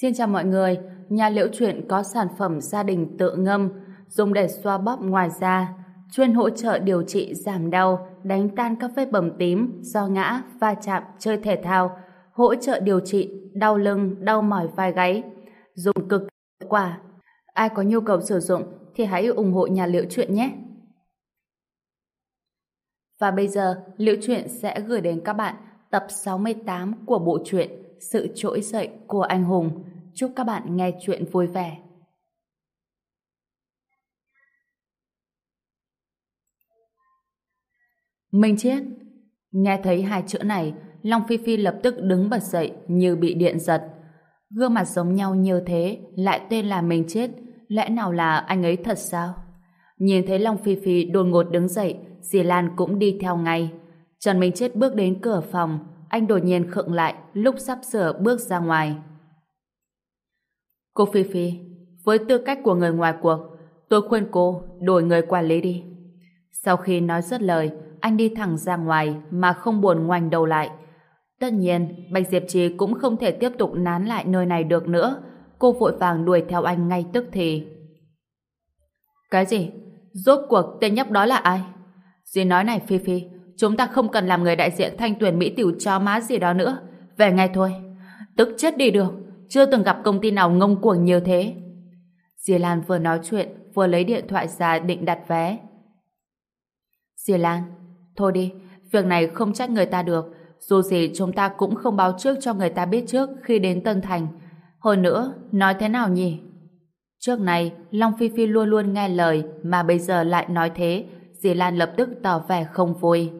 Xin chào mọi người, nhà liễu chuyện có sản phẩm gia đình tự ngâm dùng để xoa bóp ngoài da, chuyên hỗ trợ điều trị giảm đau, đánh tan các vết bầm tím do ngã, va chạm, chơi thể thao, hỗ trợ điều trị đau lưng, đau mỏi vai gáy. Dùng cực hiệu quả. Ai có nhu cầu sử dụng thì hãy ủng hộ nhà liễu chuyện nhé. Và bây giờ, Liễu Chuyện sẽ gửi đến các bạn tập 68 của bộ truyện Sự Trỗi Dậy của Anh Hùng. Chúc các bạn nghe chuyện vui vẻ. Minh Chiết Nghe thấy hai chữ này, Long Phi Phi lập tức đứng bật dậy như bị điện giật. Gương mặt giống nhau như thế, lại tên là Minh Chiết, lẽ nào là anh ấy thật sao? Nhìn thấy Long Phi Phi đột ngột đứng dậy, dì Lan cũng đi theo ngay. Trần Minh Chết bước đến cửa phòng, anh đột nhiên khựng lại lúc sắp sửa bước ra ngoài. Cô Phi Phi, với tư cách của người ngoài cuộc, tôi khuyên cô đổi người quản lý đi. Sau khi nói dứt lời, anh đi thẳng ra ngoài mà không buồn ngoảnh đầu lại. Tất nhiên, Bạch Diệp Trì cũng không thể tiếp tục nán lại nơi này được nữa. Cô vội vàng đuổi theo anh ngay tức thì. Cái gì? Rốt cuộc tên nhóc đó là ai? Dì nói này Phi Phi, chúng ta không cần làm người đại diện thanh tuyển Mỹ tiểu cho má gì đó nữa. Về ngay thôi. Tức chết đi được. Chưa từng gặp công ty nào ngông cuồng như thế. Dì Lan vừa nói chuyện, vừa lấy điện thoại ra định đặt vé. Dì Lan, thôi đi, việc này không trách người ta được. Dù gì chúng ta cũng không báo trước cho người ta biết trước khi đến Tân Thành. Hơn nữa, nói thế nào nhỉ? Trước này, Long Phi Phi luôn luôn nghe lời mà bây giờ lại nói thế, dì Lan lập tức tỏ vẻ không vui.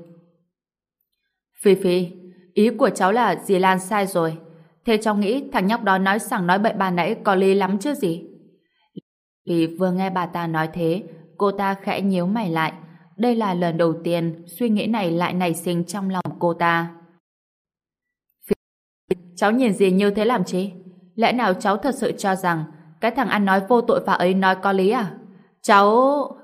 Phi Phi, ý của cháu là dì Lan sai rồi. Thế cháu nghĩ thằng nhóc đó nói sẵn nói bậy bà nãy có lý lắm chứ gì? Vì vừa nghe bà ta nói thế, cô ta khẽ nhíu mày lại. Đây là lần đầu tiên suy nghĩ này lại nảy sinh trong lòng cô ta. Cháu nhìn gì như thế làm chi? Lẽ nào cháu thật sự cho rằng cái thằng ăn nói vô tội và ấy nói có lý à? Cháu...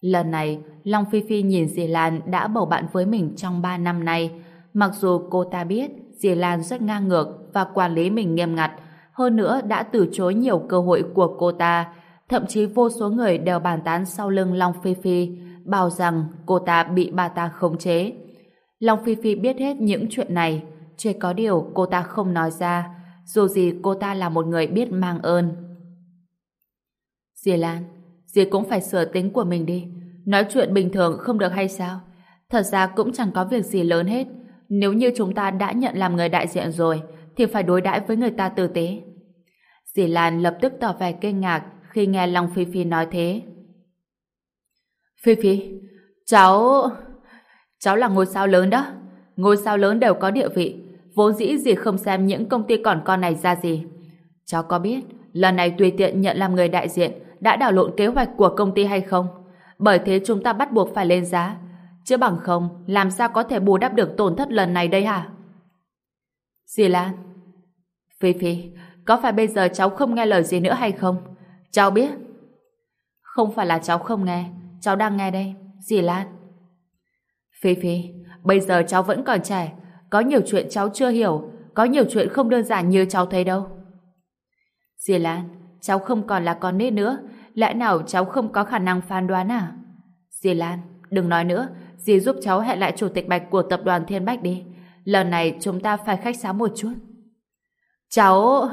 Lần này, Long Phi Phi nhìn dì Lan đã bầu bạn với mình trong 3 năm nay. Mặc dù cô ta biết dì Lan rất ngang ngược và quản lý mình nghiêm ngặt, hơn nữa đã từ chối nhiều cơ hội của cô ta. Thậm chí vô số người đều bàn tán sau lưng Long Phi Phi, bảo rằng cô ta bị bà ta khống chế. Long Phi Phi biết hết những chuyện này, chỉ có điều cô ta không nói ra, dù gì cô ta là một người biết mang ơn. Dì Lan, dì cũng phải sửa tính của mình đi. Nói chuyện bình thường không được hay sao? Thật ra cũng chẳng có việc gì lớn hết. Nếu như chúng ta đã nhận làm người đại diện rồi, thì phải đối đãi với người ta tử tế. Dì Lan lập tức tỏ vẻ kinh ngạc khi nghe Long Phi Phi nói thế. Phi Phi, cháu... Cháu là ngôi sao lớn đó. Ngôi sao lớn đều có địa vị. Vốn dĩ gì không xem những công ty còn con này ra gì. Cháu có biết, lần này tùy tiện nhận làm người đại diện đã đảo lộn kế hoạch của công ty hay không? Bởi thế chúng ta bắt buộc phải lên giá. Chứ bằng không, làm sao có thể bù đắp được tổn thất lần này đây hả? Dì Lan Phi Phi, có phải bây giờ cháu không nghe lời gì nữa hay không? Cháu biết. Không phải là cháu không nghe, cháu đang nghe đây. Dì Lan. Phi Phi, bây giờ cháu vẫn còn trẻ, có nhiều chuyện cháu chưa hiểu, có nhiều chuyện không đơn giản như cháu thấy đâu. Dì Lan, cháu không còn là con nít nữa, lẽ nào cháu không có khả năng phán đoán à? Dì Lan, đừng nói nữa, dì giúp cháu hẹn lại chủ tịch bạch của tập đoàn Thiên Bách đi. Lần này chúng ta phải khách sáo một chút. Cháu...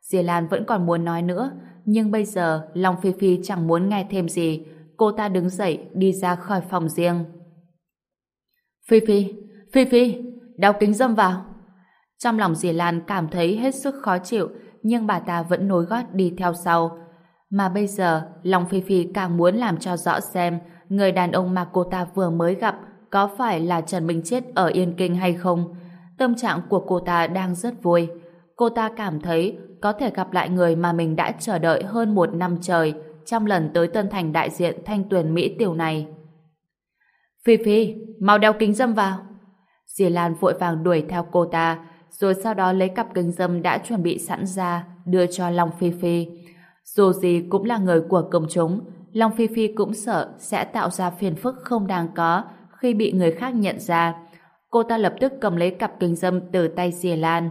Dì Lan vẫn còn muốn nói nữa, nhưng bây giờ Long Phi Phi chẳng muốn nghe thêm gì. Cô ta đứng dậy đi ra khỏi phòng riêng. Phi Phi, Phi Phi, đeo kính dâm vào. Trong lòng dì Lan cảm thấy hết sức khó chịu, nhưng bà ta vẫn nối gót đi theo sau. Mà bây giờ, Long Phi Phi càng muốn làm cho rõ xem người đàn ông mà cô ta vừa mới gặp có phải là Trần Minh Chết ở Yên Kinh hay không. Tâm trạng của cô ta đang rất vui. Cô ta cảm thấy có thể gặp lại người mà mình đã chờ đợi hơn một năm trời trong lần tới Tân Thành đại diện thanh tuyển Mỹ tiểu này. Phi Phi, mau đeo kính dâm vào. Dì Lan vội vàng đuổi theo cô ta, rồi sau đó lấy cặp kính dâm đã chuẩn bị sẵn ra, đưa cho Long Phi Phi. Dù gì cũng là người của công chúng, Long Phi Phi cũng sợ sẽ tạo ra phiền phức không đáng có khi bị người khác nhận ra. Cô ta lập tức cầm lấy cặp kính dâm từ tay dì Lan.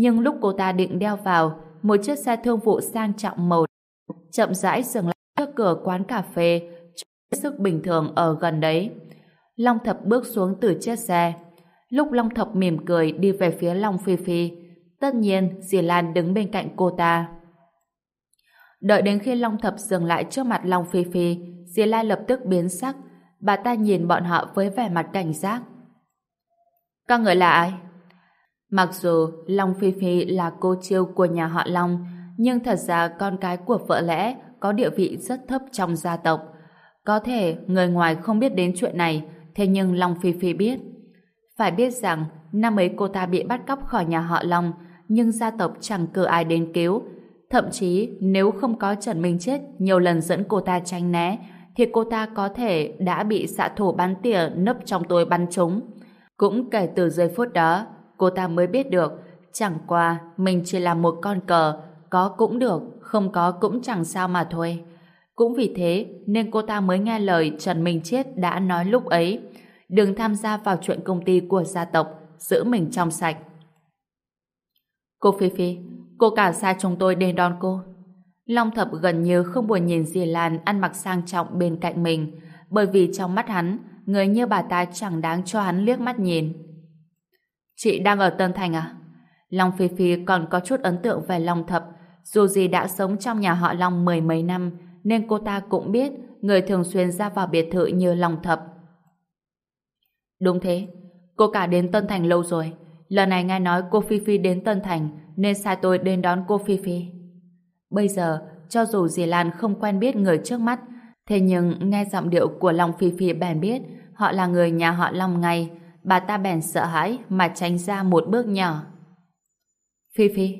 Nhưng lúc cô ta định đeo vào, một chiếc xe thương vụ sang trọng màu chậm rãi dừng lại trước cửa quán cà phê sức bình thường ở gần đấy. Long Thập bước xuống từ chiếc xe. Lúc Long Thập mỉm cười đi về phía Long Phi Phi, tất nhiên Dì Lan đứng bên cạnh cô ta. Đợi đến khi Long Thập dừng lại trước mặt Long Phi Phi, Dì Lan lập tức biến sắc. Bà ta nhìn bọn họ với vẻ mặt cảnh giác. Các người là ai? Mặc dù Long Phi Phi là cô chiêu của nhà họ Long, nhưng thật ra con cái của vợ lẽ có địa vị rất thấp trong gia tộc. Có thể người ngoài không biết đến chuyện này, thế nhưng Long Phi Phi biết. Phải biết rằng, năm ấy cô ta bị bắt cóc khỏi nhà họ Long, nhưng gia tộc chẳng cử ai đến cứu. Thậm chí, nếu không có Trần Minh Chết nhiều lần dẫn cô ta tránh né, thì cô ta có thể đã bị xạ thủ bắn tỉa nấp trong tôi bắn trúng. Cũng kể từ giây phút đó, cô ta mới biết được, chẳng qua mình chỉ là một con cờ, có cũng được, không có cũng chẳng sao mà thôi. Cũng vì thế nên cô ta mới nghe lời Trần Minh Chết đã nói lúc ấy đừng tham gia vào chuyện công ty của gia tộc giữ mình trong sạch. Cô Phi Phi, cô cả xa chúng tôi đến đón cô. Long Thập gần như không buồn nhìn dì Lan ăn mặc sang trọng bên cạnh mình bởi vì trong mắt hắn người như bà ta chẳng đáng cho hắn liếc mắt nhìn. Chị đang ở Tân Thành à? Long Phi Phi còn có chút ấn tượng về Long Thập dù gì đã sống trong nhà họ Long mười mấy năm nên cô ta cũng biết người thường xuyên ra vào biệt thự như Long Thập. Đúng thế, cô cả đến Tân Thành lâu rồi. Lần này nghe nói cô Phi Phi đến Tân Thành nên sai tôi đến đón cô Phi Phi. Bây giờ, cho dù dì Lan không quen biết người trước mắt, thế nhưng nghe giọng điệu của Long Phi Phi bèn biết họ là người nhà họ Long ngay, bà ta bèn sợ hãi mà tránh ra một bước nhỏ. Phi Phi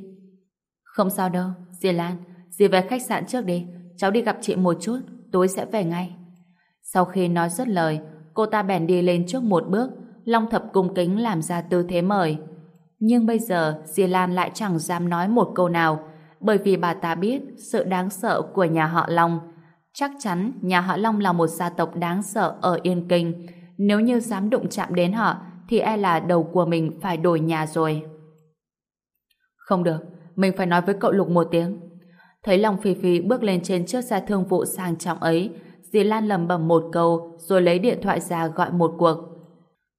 Không sao đâu, dì Lan, dì về khách sạn trước đi, cháu đi gặp chị một chút, tối sẽ về ngay. Sau khi nói dứt lời, cô ta bèn đi lên trước một bước, Long Thập cung kính làm ra tư thế mời. Nhưng bây giờ, Di Lan lại chẳng dám nói một câu nào, bởi vì bà ta biết sự đáng sợ của nhà họ Long. Chắc chắn nhà họ Long là một gia tộc đáng sợ ở Yên Kinh. Nếu như dám đụng chạm đến họ, thì e là đầu của mình phải đổi nhà rồi. Không được, mình phải nói với cậu Lục một tiếng. Thấy Long Phi Phi bước lên trên chiếc xe thương vụ sang trọng ấy, dì Lan lầm bầm một câu rồi lấy điện thoại ra gọi một cuộc.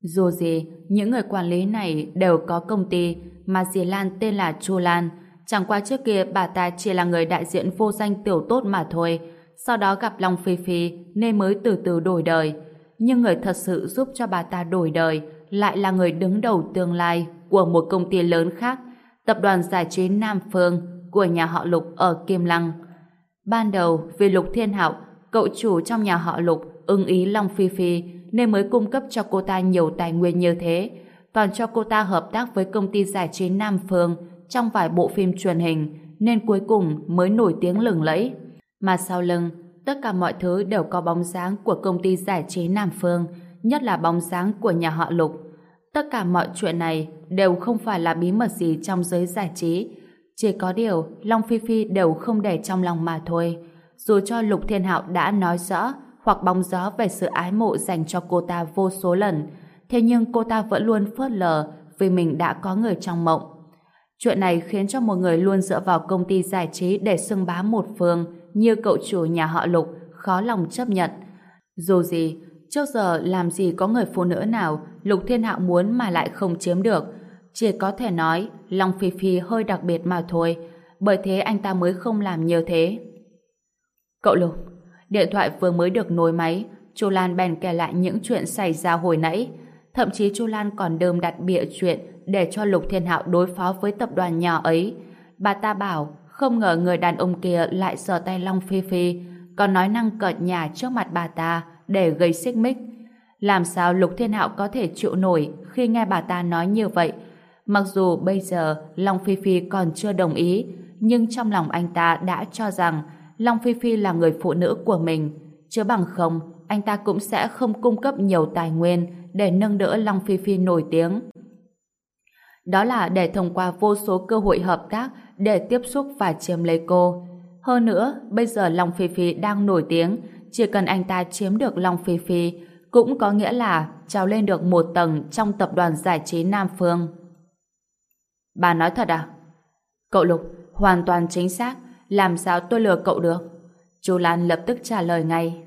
Dù gì, những người quản lý này đều có công ty mà dì Lan tên là Chu Lan. Chẳng qua trước kia bà ta chỉ là người đại diện vô danh tiểu tốt mà thôi. Sau đó gặp Long Phi Phi nên mới từ từ đổi đời. Nhưng người thật sự giúp cho bà ta đổi đời lại là người đứng đầu tương lai của một công ty lớn khác, tập đoàn giải trí Nam Phương của nhà họ Lục ở Kim Lăng. Ban đầu vì Lục Thiên Hạo, cậu chủ trong nhà họ Lục ưng ý Long Phi Phi nên mới cung cấp cho cô ta nhiều tài nguyên như thế, còn cho cô ta hợp tác với công ty giải trí Nam Phương trong vài bộ phim truyền hình nên cuối cùng mới nổi tiếng lừng lẫy. Mà sau lưng, tất cả mọi thứ đều có bóng dáng của công ty giải trí Nam Phương, nhất là bóng dáng của nhà họ Lục. Tất cả mọi chuyện này đều không phải là bí mật gì trong giới giải trí, chỉ có điều Long Phi Phi đều không để trong lòng mà thôi. Dù cho Lục Thiên Hạo đã nói rõ hoặc bóng gió về sự ái mộ dành cho cô ta vô số lần, thế nhưng cô ta vẫn luôn phớt lờ vì mình đã có người trong mộng. Chuyện này khiến cho một người luôn dựa vào công ty giải trí để xưng bá một phương như cậu chủ nhà họ Lục khó lòng chấp nhận. Dù gì, trước giờ làm gì có người phụ nữ nào Lục Thiên Hạo muốn mà lại không chiếm được, chỉ có thể nói Long Phi Phi hơi đặc biệt mà thôi, bởi thế anh ta mới không làm như thế. Cậu Lục, điện thoại vừa mới được nối máy, Chu Lan bèn kể lại những chuyện xảy ra hồi nãy. Thậm chí Chu Lan còn đơm đặt bịa chuyện để cho Lục Thiên Hạo đối phó với tập đoàn nhỏ ấy. Bà ta bảo, không ngờ người đàn ông kia lại sờ tay Long Phi Phi, còn nói năng cợt nhà trước mặt bà ta để gây xích mích. Làm sao Lục Thiên Hạo có thể chịu nổi khi nghe bà ta nói như vậy, Mặc dù bây giờ Long Phi Phi còn chưa đồng ý, nhưng trong lòng anh ta đã cho rằng Long Phi Phi là người phụ nữ của mình. Chứ bằng không, anh ta cũng sẽ không cung cấp nhiều tài nguyên để nâng đỡ Long Phi Phi nổi tiếng. Đó là để thông qua vô số cơ hội hợp tác để tiếp xúc và chiếm lấy cô. Hơn nữa, bây giờ Long Phi Phi đang nổi tiếng, chỉ cần anh ta chiếm được Long Phi Phi, cũng có nghĩa là trào lên được một tầng trong tập đoàn giải trí Nam Phương. Bà nói thật à? Cậu Lục, Hoàn toàn chính xác, làm sao tôi lừa cậu được? Chu Lan lập tức trả lời ngay.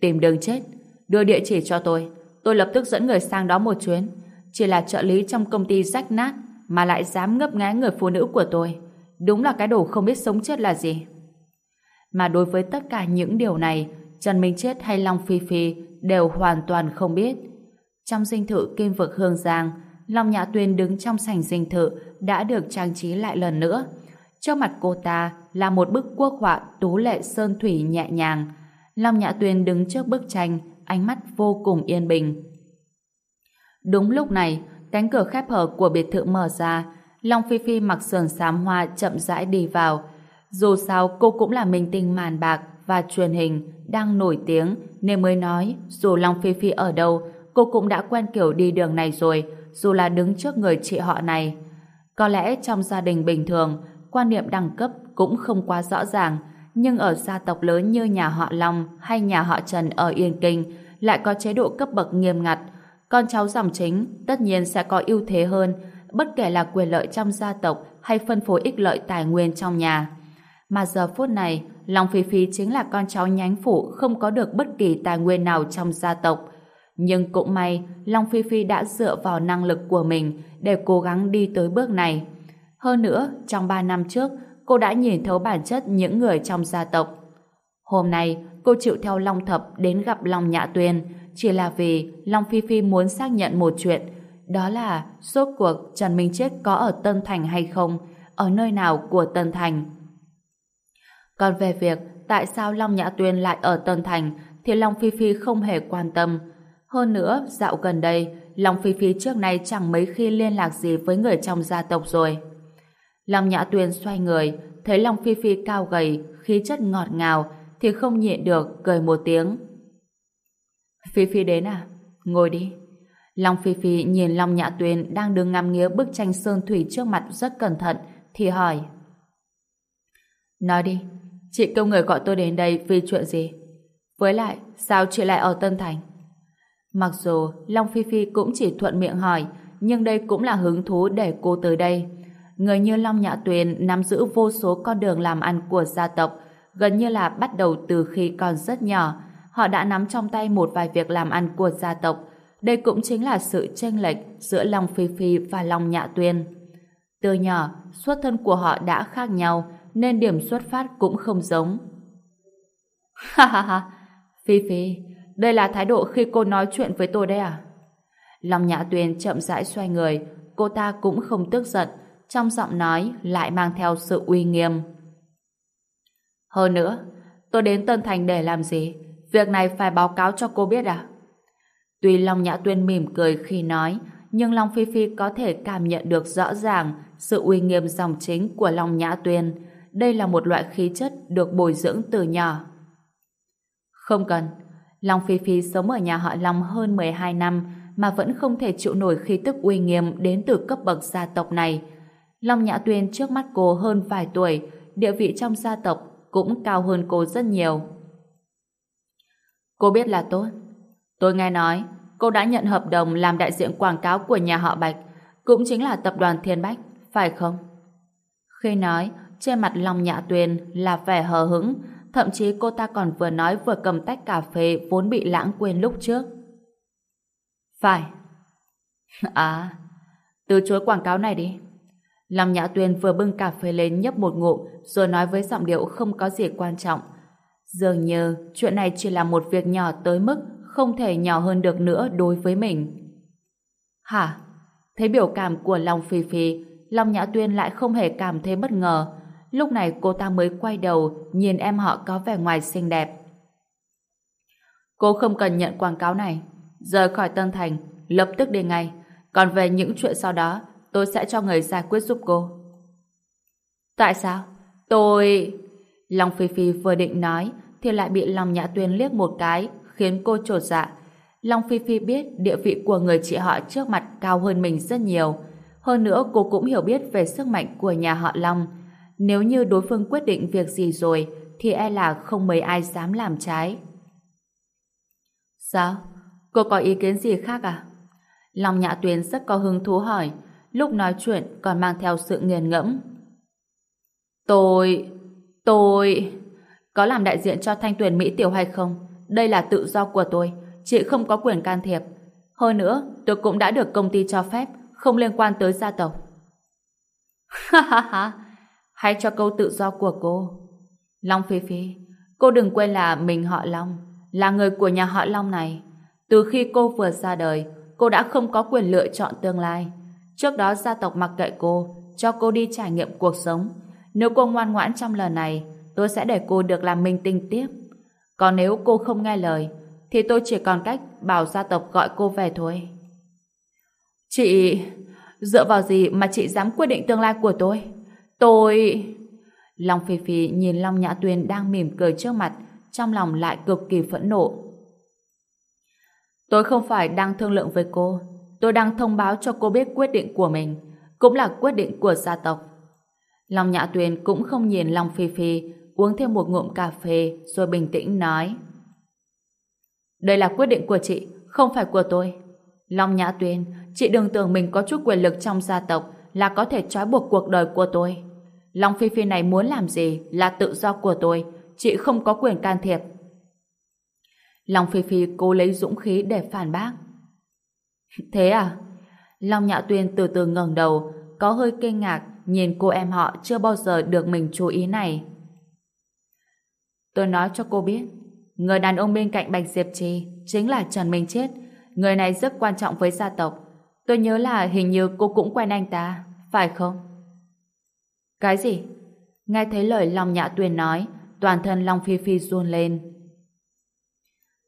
Tìm đường chết, đưa địa chỉ cho tôi. Tôi lập tức dẫn người sang đó một chuyến. Chỉ là trợ lý trong công ty rách nát mà lại dám ngấp nghé người phụ nữ của tôi. Đúng là cái đồ không biết sống chết là gì. Mà đối với tất cả những điều này, Trần Minh Chết hay Long Phi Phi đều hoàn toàn không biết. Trong dinh thự kim vực Hương Giang, Long Nhã Tuyên đứng trong sảnh dinh thự đã được trang trí lại lần nữa. Trước mặt cô ta là một bức quốc họa tú lệ sơn thủy nhẹ nhàng. Long Nhã Tuyên đứng trước bức tranh, ánh mắt vô cùng yên bình. Đúng lúc này, cánh cửa khép hở của biệt thự mở ra, Long Phi Phi mặc sườn xám hoa chậm rãi đi vào. Dù sao cô cũng là minh tinh màn bạc và truyền hình đang nổi tiếng nên mới nói dù Long Phi Phi ở đâu cô cũng đã quen kiểu đi đường này rồi dù là đứng trước người chị họ này. Có lẽ trong gia đình bình thường quan niệm đẳng cấp cũng không quá rõ ràng nhưng ở gia tộc lớn như nhà họ Long hay nhà họ Trần ở Yên Kinh lại có chế độ cấp bậc nghiêm ngặt con cháu dòng chính tất nhiên sẽ có ưu thế hơn bất kể là quyền lợi trong gia tộc hay phân phối ích lợi tài nguyên trong nhà. Mà giờ phút này, Long Phi Phi chính là con cháu nhánh phụ không có được bất kỳ tài nguyên nào trong gia tộc. Nhưng cũng may, Long Phi Phi đã dựa vào năng lực của mình để cố gắng đi tới bước này. Hơn nữa, trong 3 năm trước, cô đã nhìn thấu bản chất những người trong gia tộc. Hôm nay, cô chịu theo Long Thập đến gặp Long Nhã Tuyên, chỉ là vì Long Phi Phi muốn xác nhận một chuyện, đó là rốt cuộc Trần Minh Chết có ở Tân Thành hay không, ở nơi nào của Tân Thành. Còn về việc tại sao Long Nhã Tuyên lại ở Tân Thành thì Long Phi Phi không hề quan tâm. Hơn nữa, dạo gần đây, Long Phi Phi trước nay chẳng mấy khi liên lạc gì với người trong gia tộc rồi. Long Nhã Tuyên xoay người, thấy Long Phi Phi cao gầy, khí chất ngọt ngào, thì không nhịn được, cười một tiếng. Phi Phi đến à? Ngồi đi. Long Phi Phi nhìn Long Nhã Tuyên đang đứng ngắm nghía bức tranh sơn thủy trước mặt rất cẩn thận, thì hỏi. Nói đi, chị kêu người gọi tôi đến đây vì chuyện gì? Với lại, sao chị lại ở Tân Thành? Mặc dù Long Phi Phi cũng chỉ thuận miệng hỏi, nhưng đây cũng là hứng thú để cô tới đây. Người như Long Nhã Tuyền nắm giữ vô số con đường làm ăn của gia tộc, gần như là bắt đầu từ khi còn rất nhỏ. Họ đã nắm trong tay một vài việc làm ăn của gia tộc. Đây cũng chính là sự chênh lệch giữa Long Phi Phi và Long Nhã Tuyền. Từ nhỏ, xuất thân của họ đã khác nhau, nên điểm xuất phát cũng không giống. Ha ha ha, Phi Phi, đây là thái độ khi cô nói chuyện với tôi đấy à? Long Nhã Tuyền chậm rãi xoay người, cô ta cũng không tức giận, trong giọng nói lại mang theo sự uy nghiêm. Hơn nữa, tôi đến Tân Thành để làm gì? Việc này phải báo cáo cho cô biết à? Tuy Long Nhã Tuyên mỉm cười khi nói, nhưng Long Phi Phi có thể cảm nhận được rõ ràng sự uy nghiêm dòng chính của Long Nhã Tuyên. Đây là một loại khí chất được bồi dưỡng từ nhỏ. Không cần. Long Phi Phi sống ở nhà họ Long hơn 12 năm mà vẫn không thể chịu nổi khí tức uy nghiêm đến từ cấp bậc gia tộc này. Long Nhã Tuyên trước mắt cô hơn vài tuổi, địa vị trong gia tộc cũng cao hơn cô rất nhiều. Cô biết là tốt. Tôi nghe nói, cô đã nhận hợp đồng làm đại diện quảng cáo của nhà họ Bạch, cũng chính là tập đoàn Thiên Bách, phải không? Khi nói, trên mặt Long Nhã Tuyền là vẻ hờ hững, thậm chí cô ta còn vừa nói vừa cầm tách cà phê vốn bị lãng quên lúc trước. Phải. À, từ chối quảng cáo này đi. Long Nhã Tuyên vừa bưng cà phê lên nhấp một ngụm rồi nói với giọng điệu không có gì quan trọng. Dường như chuyện này chỉ là một việc nhỏ tới mức không thể nhỏ hơn được nữa đối với mình. Hả? Thấy biểu cảm của Long Phi Phi, Long Nhã Tuyên lại không hề cảm thấy bất ngờ. Lúc này cô ta mới quay đầu nhìn em họ có vẻ ngoài xinh đẹp. Cô không cần nhận quảng cáo này. Rời khỏi Tân Thành, lập tức đi ngay. Còn về những chuyện sau đó, tôi sẽ cho người giải quyết giúp cô. Tại sao? Tôi... Long Phi Phi vừa định nói, thì lại bị Long Nhã Tuyên liếc một cái, khiến cô trột dạ. Long Phi Phi biết địa vị của người chị họ trước mặt cao hơn mình rất nhiều. Hơn nữa, cô cũng hiểu biết về sức mạnh của nhà họ Long. Nếu như đối phương quyết định việc gì rồi, thì e là không mấy ai dám làm trái. Sao? Cô có ý kiến gì khác à? Long Nhã Tuyên rất có hứng thú hỏi, lúc nói chuyện còn mang theo sự nghiền ngẫm. Tôi tôi... Có làm đại diện cho thanh tuyển Mỹ Tiểu hay không? Đây là tự do của tôi. Chị không có quyền can thiệp. Hơn nữa, tôi cũng đã được công ty cho phép, không liên quan tới gia tộc. Ha ha ha, hãy cho câu tự do của cô. Long Phi Phi, cô đừng quên là mình họ Long, là người của nhà họ Long này. Từ khi cô vừa ra đời, cô đã không có quyền lựa chọn tương lai. Trước đó gia tộc mặc kệ cô, cho cô đi trải nghiệm cuộc sống. Nếu cô ngoan ngoãn trong lần này, tôi sẽ để cô được làm minh tinh tiếp. Còn nếu cô không nghe lời, thì tôi chỉ còn cách bảo gia tộc gọi cô về thôi. Chị... Dựa vào gì mà chị dám quyết định tương lai của tôi? Tôi... Long Phi Phi nhìn Long Nhã Tuyên đang mỉm cười trước mặt, trong lòng lại cực kỳ phẫn nộ. Tôi không phải đang thương lượng với cô, tôi đang thông báo cho cô biết quyết định của mình, cũng là quyết định của gia tộc. Long Nhã Tuyền cũng không nhìn Long Phi Phi, uống thêm một ngụm cà phê rồi bình tĩnh nói. Đây là quyết định của chị, không phải của tôi. Long Nhã Tuyền, chị đừng tưởng mình có chút quyền lực trong gia tộc là có thể trói buộc cuộc đời của tôi. Long Phi Phi này muốn làm gì là tự do của tôi, chị không có quyền can thiệp. Long Phi Phi cố lấy dũng khí để phản bác. Thế à? Long Nhã Tuyên từ từ ngẩng đầu, có hơi kinh ngạc nhìn cô em họ chưa bao giờ được mình chú ý này. Tôi nói cho cô biết, người đàn ông bên cạnh Bạch Diệp Trì chính là Trần Minh Chết. Người này rất quan trọng với gia tộc. Tôi nhớ là hình như cô cũng quen anh ta, phải không? Cái gì? Nghe thấy lời Long Nhã Tuyền nói, toàn thân Long Phi Phi run lên.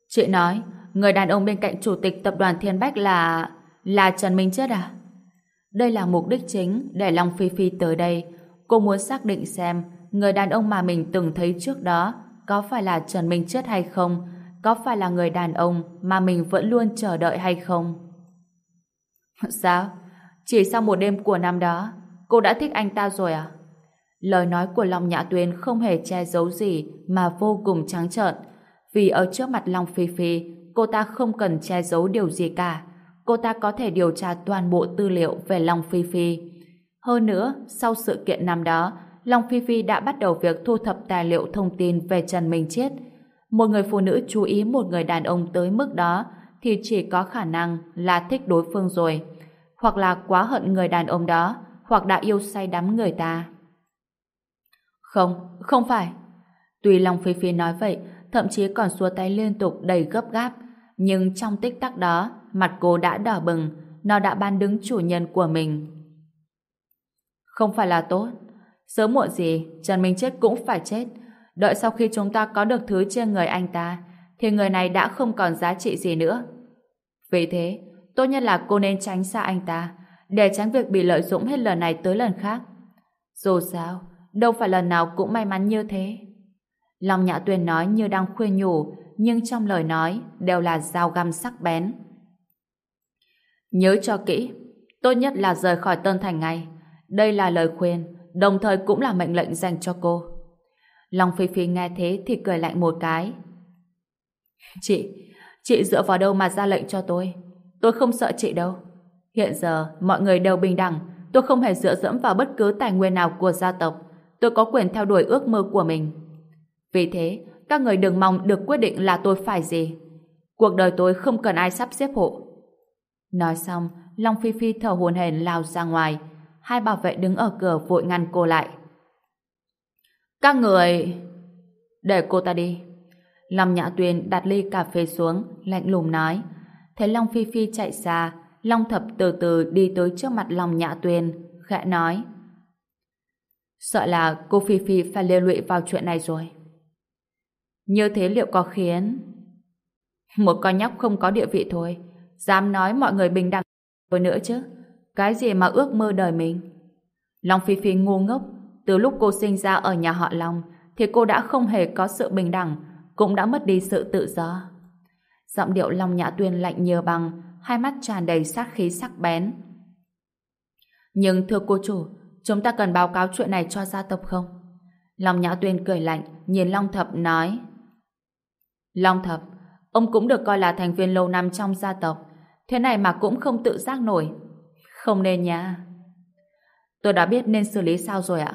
Chị nói, người đàn ông bên cạnh chủ tịch tập đoàn Thiên Bách là... là Trần Minh Chết à? Đây là mục đích chính để Long Phi Phi tới đây. Cô muốn xác định xem người đàn ông mà mình từng thấy trước đó có phải là Trần Minh Chết hay không? Có phải là người đàn ông mà mình vẫn luôn chờ đợi hay không? Sao? Chỉ sau một đêm của năm đó, cô đã thích anh ta rồi à? Lời nói của Long Nhã Tuyên không hề che giấu gì mà vô cùng trắng trợn. Vì ở trước mặt Long Phi Phi, cô ta không cần che giấu điều gì cả. Cô ta có thể điều tra toàn bộ tư liệu về Long Phi Phi. Hơn nữa, sau sự kiện năm đó, Long Phi Phi đã bắt đầu việc thu thập tài liệu thông tin về Trần Minh Chết. Một người phụ nữ chú ý một người đàn ông tới mức đó thì chỉ có khả năng là thích đối phương rồi. Hoặc là quá hận người đàn ông đó, hoặc đã yêu say đắm người ta. Không, không phải. Tuy Long Phi Phi nói vậy, thậm chí còn xua tay liên tục đầy gấp gáp, nhưng trong tích tắc đó, mặt cô đã đỏ bừng, nó đã ban đứng chủ nhân của mình. Không phải là tốt. Sớm muộn gì, Trần Minh chết cũng phải chết. Đợi sau khi chúng ta có được thứ trên người anh ta, thì người này đã không còn giá trị gì nữa. Vì thế, tốt nhất là cô nên tránh xa anh ta, để tránh việc bị lợi dụng hết lần này tới lần khác. Dù sao, đâu phải lần nào cũng may mắn như thế. Long Nhã Tuyền nói như đang khuyên nhủ, nhưng trong lời nói đều là dao găm sắc bén. Nhớ cho kỹ, tốt nhất là rời khỏi Tân Thành ngay. Đây là lời khuyên, đồng thời cũng là mệnh lệnh dành cho cô. Long Phi Phi nghe thế thì cười lạnh một cái. Chị, chị dựa vào đâu mà ra lệnh cho tôi? Tôi không sợ chị đâu. Hiện giờ, mọi người đều bình đẳng, tôi không hề dựa dẫm vào bất cứ tài nguyên nào của gia tộc. Tôi có quyền theo đuổi ước mơ của mình. Vì thế, các người đừng mong được quyết định là tôi phải gì. Cuộc đời tôi không cần ai sắp xếp hộ. Nói xong, Long Phi Phi thở hồn hển lao ra ngoài. Hai bảo vệ đứng ở cửa vội ngăn cô lại. Các người... Để cô ta đi. Long Nhã Tuyền đặt ly cà phê xuống, lạnh lùng nói. Thấy Long Phi Phi chạy xa, Long Thập từ từ đi tới trước mặt Long Nhã Tuyền, khẽ nói. Sợ là cô Phi Phi phải lê lụy vào chuyện này rồi. Như thế liệu có khiến... Một con nhóc không có địa vị thôi, dám nói mọi người bình đẳng với nữa chứ. Cái gì mà ước mơ đời mình? Long Phi Phi ngu ngốc, từ lúc cô sinh ra ở nhà họ Long thì cô đã không hề có sự bình đẳng, cũng đã mất đi sự tự do. Giọng điệu Long Nhã Tuyên lạnh nhờ bằng, hai mắt tràn đầy sát khí sắc bén. Nhưng thưa cô chủ, chúng ta cần báo cáo chuyện này cho gia tộc không? Long Nhã Tuyên cười lạnh, nhìn Long Thập nói. Long Thập, ông cũng được coi là thành viên lâu năm trong gia tộc, thế này mà cũng không tự giác nổi. Không nên nha. Tôi đã biết nên xử lý sao rồi ạ.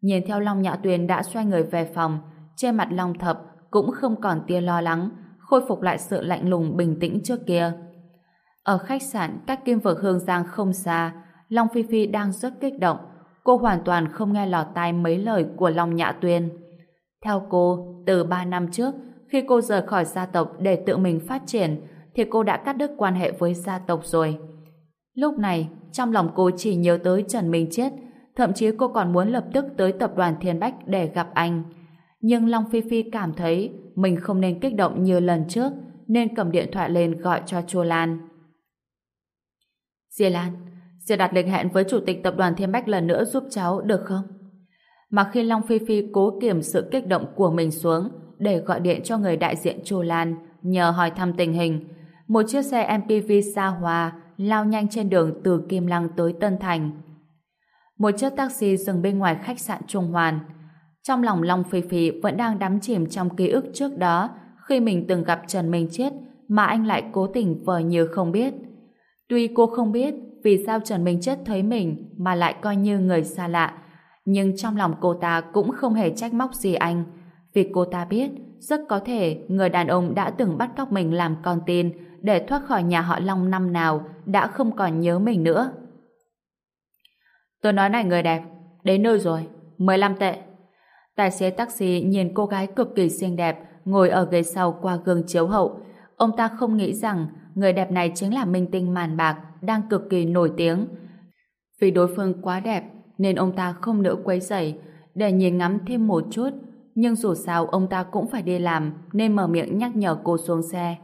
Nhìn theo Long Nhã Tuyền đã xoay người về phòng, trên mặt Long Thập cũng không còn tia lo lắng, khôi phục lại sự lạnh lùng bình tĩnh trước kia. Ở khách sạn cách kim vực Hương Giang không xa, Long Phi Phi đang rất kích động. Cô hoàn toàn không nghe lọt tai mấy lời của Long Nhã tuyền Theo cô, từ 3 năm trước, khi cô rời khỏi gia tộc để tự mình phát triển, thì cô đã cắt đứt quan hệ với gia tộc rồi. Lúc này, trong lòng cô chỉ nhớ tới Trần Minh Chết, thậm chí cô còn muốn lập tức tới tập đoàn Thiên Bách để gặp anh. Nhưng Long Phi Phi cảm thấy mình không nên kích động như lần trước, nên cầm điện thoại lên gọi cho Chu Lan. Diệp Lan, Diệp đặt lịch hẹn với chủ tịch tập đoàn Thiên Bách lần nữa giúp cháu được không? Mà khi Long Phi Phi cố kiểm sự kích động của mình xuống để gọi điện cho người đại diện Chu Lan nhờ hỏi thăm tình hình, một chiếc xe MPV xa hoa lao nhanh trên đường từ Kim Lăng tới Tân Thành. Một chiếc taxi dừng bên ngoài khách sạn Trung Hoàn. Trong lòng Long Phi Phi vẫn đang đắm chìm trong ký ức trước đó khi mình từng gặp Trần Minh Chết mà anh lại cố tình vờ như không biết. Tuy cô không biết vì sao Trần Minh Chết thấy mình mà lại coi như người xa lạ, nhưng trong lòng cô ta cũng không hề trách móc gì anh, vì cô ta biết rất có thể người đàn ông đã từng bắt cóc mình làm con tin để thoát khỏi nhà họ Long năm nào đã không còn nhớ mình nữa. Tôi nói này người đẹp, đến nơi rồi, 15 tệ. Tài xế taxi nhìn cô gái cực kỳ xinh đẹp ngồi ở ghế sau qua gương chiếu hậu. Ông ta không nghĩ rằng người đẹp này chính là minh tinh màn bạc đang cực kỳ nổi tiếng. Vì đối phương quá đẹp nên ông ta không nỡ quấy rầy để nhìn ngắm thêm một chút nhưng dù sao ông ta cũng phải đi làm nên mở miệng nhắc nhở cô xuống xe.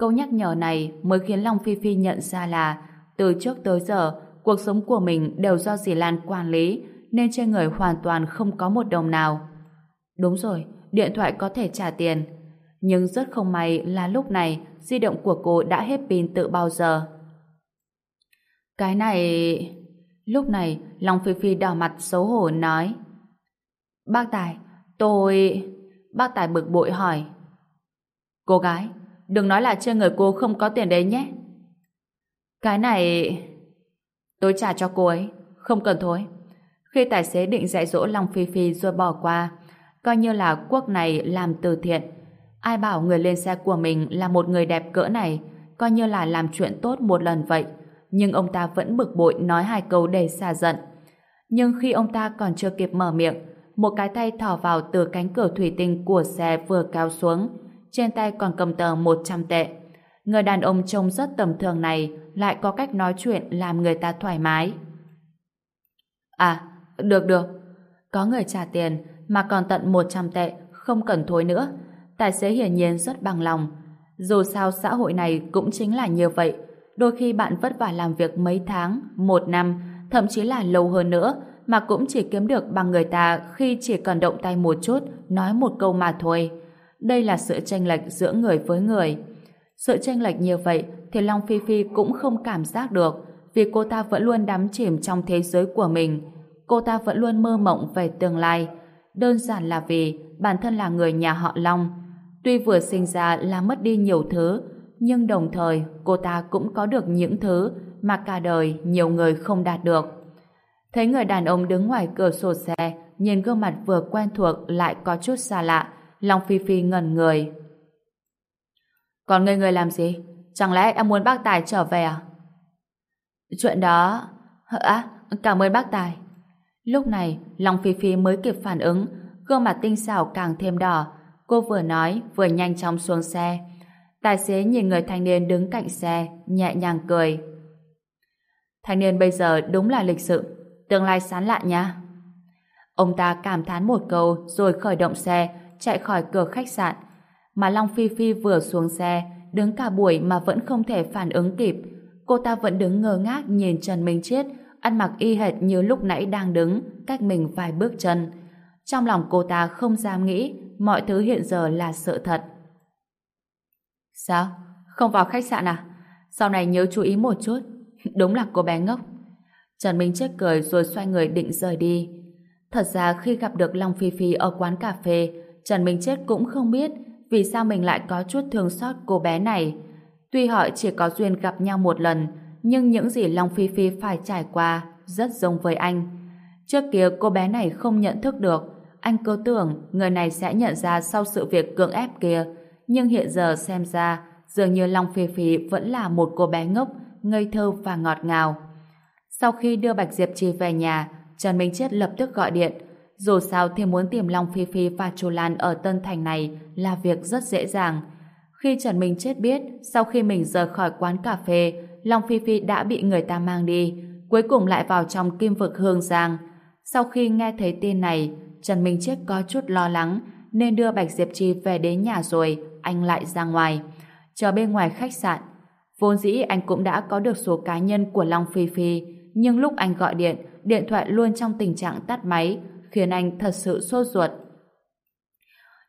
Câu nhắc nhở này mới khiến Long Phi Phi nhận ra là từ trước tới giờ cuộc sống của mình đều do dì Lan quản lý nên trên người hoàn toàn không có một đồng nào. Đúng rồi, điện thoại có thể trả tiền. Nhưng rất không may là lúc này di động của cô đã hết pin tự bao giờ. Cái này... Lúc này, Long Phi Phi đỏ mặt xấu hổ nói Bác Tài, tôi... Bác Tài bực bội hỏi Cô gái, đừng nói là trên người cô không có tiền đấy nhé. Cái này... Tôi trả cho cô ấy, không cần thôi. Khi tài xế định dạy dỗ Long Phi Phi rồi bỏ qua, coi như là quốc này làm từ thiện. Ai bảo người lên xe của mình là một người đẹp cỡ này, coi như là làm chuyện tốt một lần vậy. Nhưng ông ta vẫn bực bội nói hai câu để xả giận. Nhưng khi ông ta còn chưa kịp mở miệng, một cái tay thỏ vào từ cánh cửa thủy tinh của xe vừa kéo xuống, trên tay còn cầm tờ 100 tệ. Người đàn ông trông rất tầm thường này lại có cách nói chuyện làm người ta thoải mái. À, được được. Có người trả tiền mà còn tận 100 tệ, không cần thối nữa. Tài xế hiển nhiên rất bằng lòng. Dù sao xã hội này cũng chính là như vậy. Đôi khi bạn vất vả làm việc mấy tháng, một năm, thậm chí là lâu hơn nữa, mà cũng chỉ kiếm được bằng người ta khi chỉ cần động tay một chút, nói một câu mà thôi. Đây là sự tranh lệch giữa người với người. Sự tranh lệch như vậy thì Long Phi Phi cũng không cảm giác được vì cô ta vẫn luôn đắm chìm trong thế giới của mình. Cô ta vẫn luôn mơ mộng về tương lai. Đơn giản là vì bản thân là người nhà họ Long. Tuy vừa sinh ra là mất đi nhiều thứ, nhưng đồng thời cô ta cũng có được những thứ mà cả đời nhiều người không đạt được. Thấy người đàn ông đứng ngoài cửa sổ xe, nhìn gương mặt vừa quen thuộc lại có chút xa lạ, Long Phi Phi ngẩn người. Còn người người làm gì? Chẳng lẽ em muốn bác Tài trở về à? Chuyện đó... À, cảm ơn bác Tài. Lúc này, Long Phi Phi mới kịp phản ứng, gương mặt tinh xảo càng thêm đỏ. Cô vừa nói, vừa nhanh chóng xuống xe. Tài xế nhìn người thanh niên đứng cạnh xe, nhẹ nhàng cười. Thanh niên bây giờ đúng là lịch sự, tương lai sán lạ nha. Ông ta cảm thán một câu rồi khởi động xe, chạy khỏi cửa khách sạn. Mà Long Phi Phi vừa xuống xe, đứng cả buổi mà vẫn không thể phản ứng kịp. Cô ta vẫn đứng ngơ ngác nhìn Trần Minh Chết, ăn mặc y hệt như lúc nãy đang đứng, cách mình vài bước chân. Trong lòng cô ta không dám nghĩ mọi thứ hiện giờ là sự thật. Sao? Không vào khách sạn à? Sau này nhớ chú ý một chút. Đúng là cô bé ngốc. Trần Minh Chết cười rồi xoay người định rời đi. Thật ra khi gặp được Long Phi Phi ở quán cà phê, Trần Minh Chết cũng không biết vì sao mình lại có chút thương xót cô bé này. Tuy họ chỉ có duyên gặp nhau một lần, nhưng những gì Long Phi Phi phải trải qua rất giống với anh. Trước kia cô bé này không nhận thức được, anh cứ tưởng người này sẽ nhận ra sau sự việc cưỡng ép kia, nhưng hiện giờ xem ra dường như Long Phi Phi vẫn là một cô bé ngốc, ngây thơ và ngọt ngào. Sau khi đưa Bạch Diệp Trì về nhà, Trần Minh Chết lập tức gọi điện. Dù sao thì muốn tìm Long Phi Phi và Chu Lan ở Tân Thành này là việc rất dễ dàng. Khi Trần Minh Chết biết, sau khi mình rời khỏi quán cà phê, Long Phi Phi đã bị người ta mang đi, cuối cùng lại vào trong kim vực Hương Giang. Sau khi nghe thấy tin này, Trần Minh Chết có chút lo lắng, nên đưa Bạch Diệp Trì về đến nhà rồi, anh lại ra ngoài. Chờ bên ngoài khách sạn, vốn dĩ anh cũng đã có được số cá nhân của Long Phi Phi, nhưng lúc anh gọi điện, điện thoại luôn trong tình trạng tắt máy, khiến anh thật sự sốt ruột.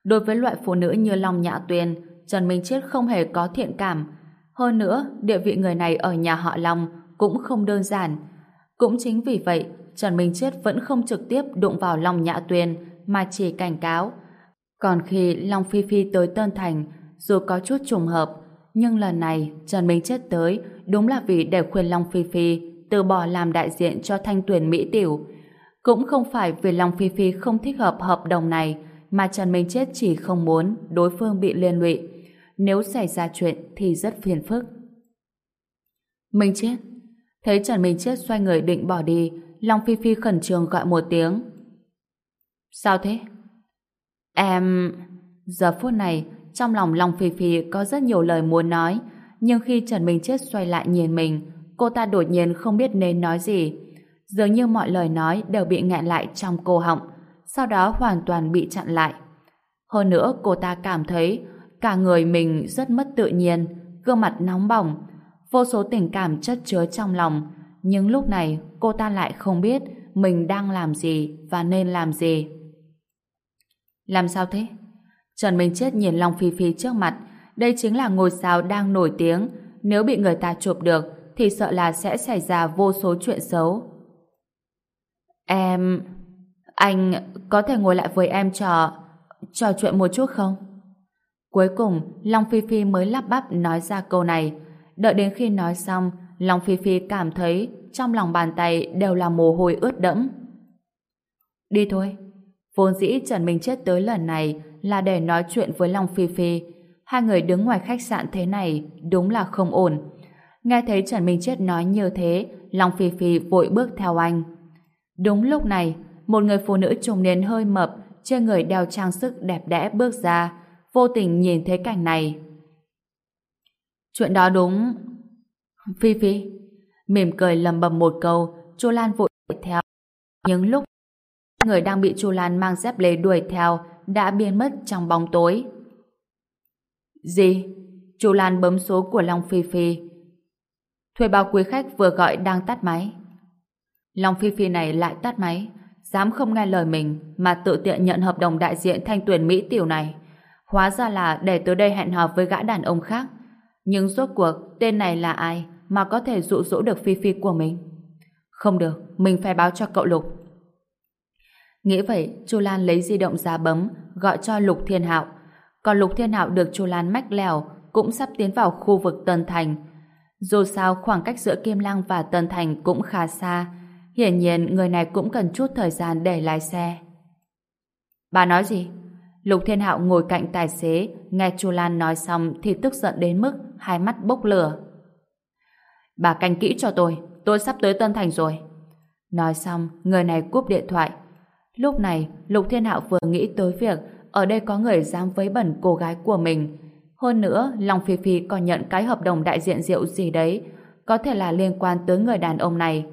Đối với loại phụ nữ như Long Nhã Tuyền, Trần Minh Chết không hề có thiện cảm. Hơn nữa, địa vị người này ở nhà họ Long cũng không đơn giản. Cũng chính vì vậy, Trần Minh Chết vẫn không trực tiếp đụng vào Long Nhã Tuyền, mà chỉ cảnh cáo. Còn khi Long Phi Phi tới Tân Thành, dù có chút trùng hợp, nhưng lần này Trần Minh Chết tới đúng là vì để khuyên Long Phi Phi từ bỏ làm đại diện cho thanh tuyển Mỹ Tiểu. Cũng không phải vì Long Phi Phi không thích hợp hợp đồng này, mà Trần Minh Chết chỉ không muốn đối phương bị liên lụy. Nếu xảy ra chuyện thì rất phiền phức. Minh Chết Thấy Trần Minh Chết xoay người định bỏ đi, Long Phi Phi khẩn trương gọi một tiếng. Sao thế? Em... Giờ phút này, trong lòng Long Phi Phi có rất nhiều lời muốn nói, nhưng khi Trần Minh Chết xoay lại nhìn mình, cô ta đột nhiên không biết nên nói gì. Dường như mọi lời nói đều bị nghẹn lại trong cô họng, sau đó hoàn toàn bị chặn lại. Hơn nữa, cô ta cảm thấy cả người mình rất mất tự nhiên, gương mặt nóng bỏng, vô số tình cảm chất chứa trong lòng. Nhưng lúc này, cô ta lại không biết mình đang làm gì và nên làm gì. Làm sao thế? Trần Minh Chết nhìn Long Phi Phi trước mặt. Đây chính là ngôi sao đang nổi tiếng. Nếu bị người ta chụp được, thì sợ là sẽ xảy ra vô số chuyện xấu. Em... Anh có thể ngồi lại với em trò... trò chuyện một chút không? Cuối cùng, Long Phi Phi mới lắp bắp nói ra câu này. Đợi đến khi nói xong, Long Phi Phi cảm thấy trong lòng bàn tay đều là mồ hôi ướt đẫm. Đi thôi. Vốn dĩ Trần Minh Chết tới lần này là để nói chuyện với Long Phi Phi. Hai người đứng ngoài khách sạn thế này đúng là không ổn. Nghe thấy Trần Minh Chết nói như thế, Long Phi Phi vội bước theo anh. Đúng lúc này, một người phụ nữ trùng niên hơi mập, trên người đeo trang sức đẹp đẽ bước ra, vô tình nhìn thấy cảnh này. Chuyện đó đúng... Phi Phi, mỉm cười lầm bầm một câu, Chu Lan vội theo. những lúc người đang bị Chu Lan mang dép lê đuổi theo đã biến mất trong bóng tối. Gì? Chu Lan bấm số của Long Phi Phi. Thuê bao quý khách vừa gọi đang tắt máy. Long Phi Phi này lại tắt máy, dám không nghe lời mình mà tự tiện nhận hợp đồng đại diện thanh tuyển Mỹ tiểu này. Hóa ra là để tới đây hẹn hò với gã đàn ông khác. Nhưng rốt cuộc tên này là ai mà có thể dụ dỗ được Phi Phi của mình? Không được, mình phải báo cho cậu Lục. Nghĩ vậy, Chu Lan lấy di động ra bấm, gọi cho Lục Thiên Hạo. Còn Lục Thiên Hạo được Chu Lan mách lèo, cũng sắp tiến vào khu vực Tân Thành. Dù sao khoảng cách giữa Kim Lăng và Tân Thành cũng khá xa, hiển nhiên người này cũng cần chút thời gian để lái xe. Bà nói gì? Lục Thiên Hạo ngồi cạnh tài xế, nghe Chu Lan nói xong thì tức giận đến mức hai mắt bốc lửa. Bà canh kỹ cho tôi, tôi sắp tới Tân Thành rồi. Nói xong, người này cúp điện thoại. Lúc này, Lục Thiên Hạo vừa nghĩ tới việc ở đây có người dám vấy bẩn cô gái của mình. Hơn nữa, Long Phi Phi còn nhận cái hợp đồng đại diện rượu gì đấy, có thể là liên quan tới người đàn ông này.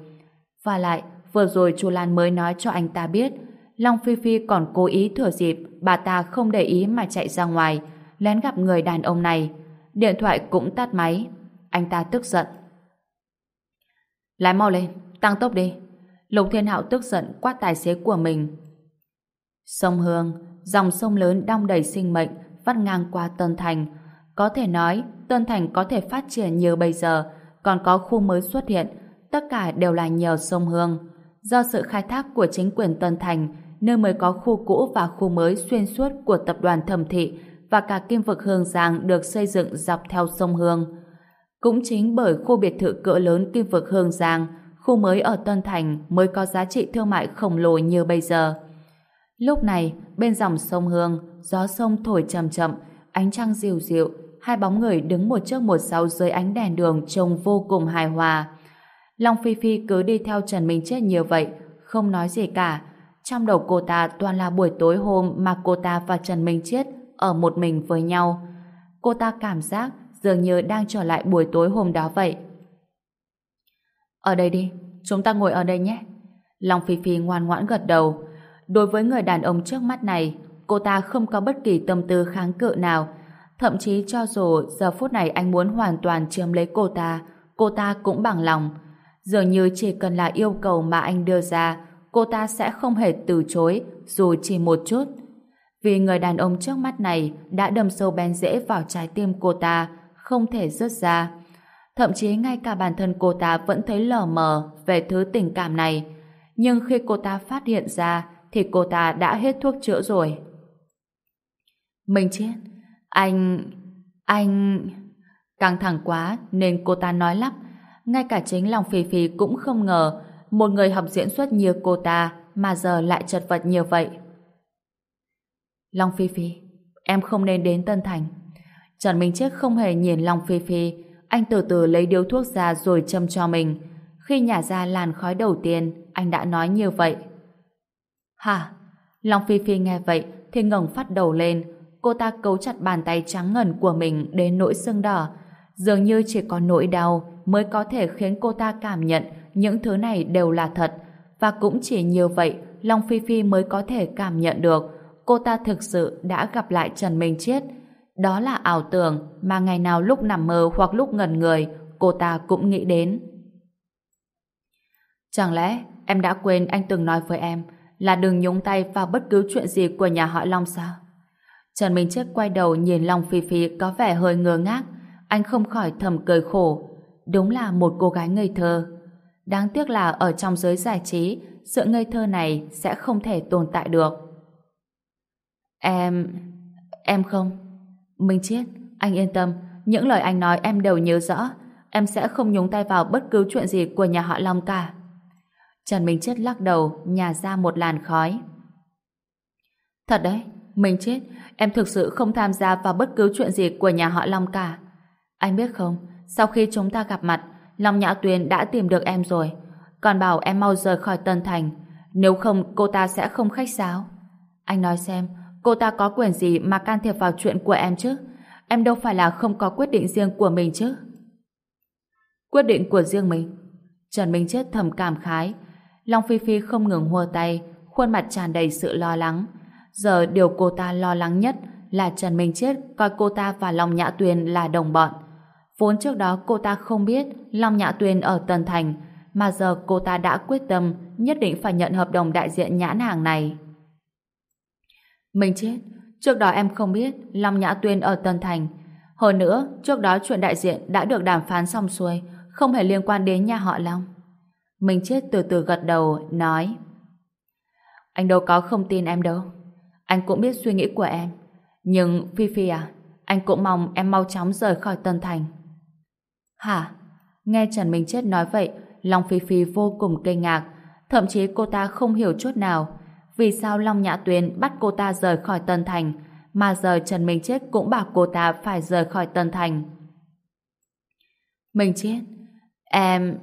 Và lại, vừa rồi Chu Lan mới nói cho anh ta biết, Long Phi Phi còn cố ý thừa dịp bà ta không để ý mà chạy ra ngoài, lén gặp người đàn ông này. Điện thoại cũng tắt máy. Anh ta tức giận. Lái mau lên, tăng tốc đi. Lục Thiên Hạo tức giận quát tài xế của mình. Sông Hương, dòng sông lớn đong đầy sinh mệnh, vắt ngang qua Tân Thành. Có thể nói, Tân Thành có thể phát triển như bây giờ, còn có khu mới xuất hiện, tất cả đều là nhờ sông Hương. Do sự khai thác của chính quyền Tân Thành, nơi mới có khu cũ và khu mới xuyên suốt của tập đoàn Thẩm Thị và cả kim vực Hương Giang được xây dựng dọc theo sông Hương. Cũng chính bởi khu biệt thự cỡ lớn kim vực Hương Giang khu mới ở Tân Thành mới có giá trị thương mại khổng lồ như bây giờ. Lúc này, bên dòng sông Hương, gió sông thổi chậm chậm, ánh trăng dịu dịu, hai bóng người đứng một trước một sau dưới ánh đèn đường trông vô cùng hài hòa. Long Phi Phi cứ đi theo Trần Minh Chết như vậy, không nói gì cả. Trong đầu cô ta toàn là buổi tối hôm mà cô ta và Trần Minh Chết ở một mình với nhau. Cô ta cảm giác dường như đang trở lại buổi tối hôm đó vậy. Ở đây đi, chúng ta ngồi ở đây nhé. Long Phi Phi ngoan ngoãn gật đầu. Đối với người đàn ông trước mắt này, cô ta không có bất kỳ tâm tư kháng cự nào. Thậm chí cho dù giờ phút này anh muốn hoàn toàn chiếm lấy cô ta, cô ta cũng bằng lòng. Dường như chỉ cần là yêu cầu mà anh đưa ra, cô ta sẽ không hề từ chối, dù chỉ một chút. Vì người đàn ông trước mắt này đã đâm sâu bén rễ vào trái tim cô ta, không thể rớt ra. Thậm chí ngay cả bản thân cô ta vẫn thấy lờ mờ về thứ tình cảm này. Nhưng khi cô ta phát hiện ra, thì cô ta đã hết thuốc chữa rồi. Mình chết. Anh... Anh... Căng thẳng quá nên cô ta nói lắp. Ngay cả chính lòng Phi Phi cũng không ngờ một người học diễn xuất như cô ta mà giờ lại chật vật như vậy. Long Phi Phi, em không nên đến Tân Thành. Trần Minh Chết không hề nhìn Long Phi Phi, anh từ từ lấy điếu thuốc ra rồi châm cho mình. Khi nhả ra làn khói đầu tiên, anh đã nói như vậy. Hả? Long Phi Phi nghe vậy thì ngẩng phát đầu lên. Cô ta cấu chặt bàn tay trắng ngần của mình đến nỗi sưng đỏ. Dường như chỉ có nỗi đau mới có thể khiến cô ta cảm nhận những thứ này đều là thật. Và cũng chỉ như vậy, Long Phi Phi mới có thể cảm nhận được cô ta thực sự đã gặp lại Trần Minh Chiết. Đó là ảo tưởng mà ngày nào lúc nằm mơ hoặc lúc ngẩn người, cô ta cũng nghĩ đến. Chẳng lẽ em đã quên anh từng nói với em là đừng nhúng tay vào bất cứ chuyện gì của nhà họ Long sao? Trần Minh Chết quay đầu nhìn Long Phi Phi có vẻ hơi ngơ ngác. Anh không khỏi thầm cười khổ. Đúng là một cô gái ngây thơ. Đáng tiếc là ở trong giới giải trí, sự ngây thơ này sẽ không thể tồn tại được. Em... em không. Minh Chiết, anh yên tâm. Những lời anh nói em đều nhớ rõ. Em sẽ không nhúng tay vào bất cứ chuyện gì của nhà họ Long cả. Trần Minh Chết lắc đầu, nhả ra một làn khói. Thật đấy, Minh Chết, em thực sự không tham gia vào bất cứ chuyện gì của nhà họ Long cả. Anh biết không, sau khi chúng ta gặp mặt, Long Nhã Tuyền đã tìm được em rồi. Còn bảo em mau rời khỏi Tân Thành. Nếu không, cô ta sẽ không khách sáo. Anh nói xem, cô ta có quyền gì mà can thiệp vào chuyện của em chứ? Em đâu phải là không có quyết định riêng của mình chứ? Quyết định của riêng mình? Trần Minh Chết thầm cảm khái. Long Phi Phi không ngừng hùa tay, khuôn mặt tràn đầy sự lo lắng. Giờ điều cô ta lo lắng nhất là Trần Minh Chết coi cô ta và Long Nhã Tuyền là đồng bọn. Vốn trước đó cô ta không biết Long Nhã Tuyền ở Tân Thành, mà giờ cô ta đã quyết tâm nhất định phải nhận hợp đồng đại diện nhãn hàng này. mình Chết, trước đó em không biết Long Nhã Tuyên ở Tân Thành. Hơn nữa, trước đó chuyện đại diện đã được đàm phán xong xuôi, không hề liên quan đến nhà họ Long. mình Chết từ từ gật đầu, nói Anh đâu có không tin em đâu. Anh cũng biết suy nghĩ của em. Nhưng Phi Phi à, anh cũng mong em mau chóng rời khỏi Tân Thành. Hả? Nghe Trần Minh Chết nói vậy, Long Phi Phi vô cùng kinh ngạc. Thậm chí cô ta không hiểu chút nào. Vì sao Long Nhã Tuyền bắt cô ta rời khỏi Tân Thành, mà giờ Trần Minh Chết cũng bảo cô ta phải rời khỏi Tân Thành. Minh Chết, em...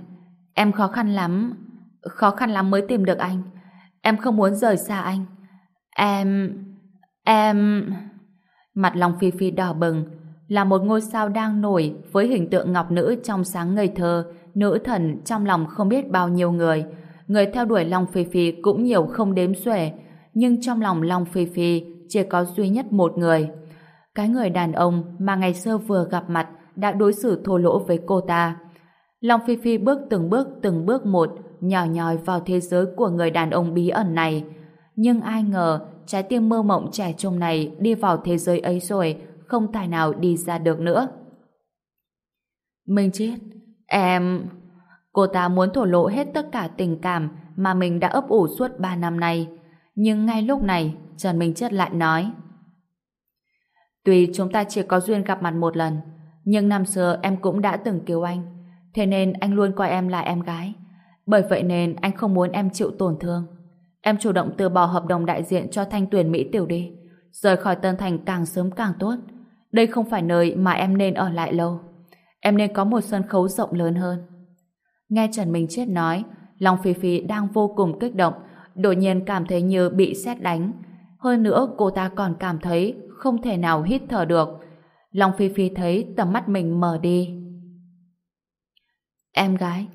em khó khăn lắm. Khó khăn lắm mới tìm được anh. Em không muốn rời xa anh. Em... em... Mặt Long Phi Phi đỏ bừng, là một ngôi sao đang nổi với hình tượng ngọc nữ trong sáng ngây thơ, nữ thần trong lòng không biết bao nhiêu người. Người theo đuổi Long Phi Phi cũng nhiều không đếm xuể, nhưng trong lòng Long Phi Phi chỉ có duy nhất một người. Cái người đàn ông mà ngày xưa vừa gặp mặt đã đối xử thô lỗ với cô ta. Long Phi Phi bước từng bước từng bước một, nhỏ nhòi vào thế giới của người đàn ông bí ẩn này. Nhưng ai ngờ, trái tim mơ mộng trẻ trung này đi vào thế giới ấy rồi, không tài nào đi ra được nữa. Minh chết, em... Cô ta muốn thổ lộ hết tất cả tình cảm mà mình đã ấp ủ suốt 3 năm nay. Nhưng ngay lúc này, Trần Minh Chất lại nói Tuy chúng ta chỉ có duyên gặp mặt một lần, nhưng năm xưa em cũng đã từng cứu anh. Thế nên anh luôn coi em là em gái. Bởi vậy nên anh không muốn em chịu tổn thương. Em chủ động từ bỏ hợp đồng đại diện cho thanh tuyển Mỹ Tiểu đi. Rời khỏi Tân Thành càng sớm càng tốt. Đây không phải nơi mà em nên ở lại lâu. Em nên có một sân khấu rộng lớn hơn. Nghe Trần Minh Chết nói, lòng Phi Phi đang vô cùng kích động, đột nhiên cảm thấy như bị sét đánh. Hơn nữa cô ta còn cảm thấy không thể nào hít thở được. Long Phi Phi thấy tầm mắt mình mở đi. Em gái,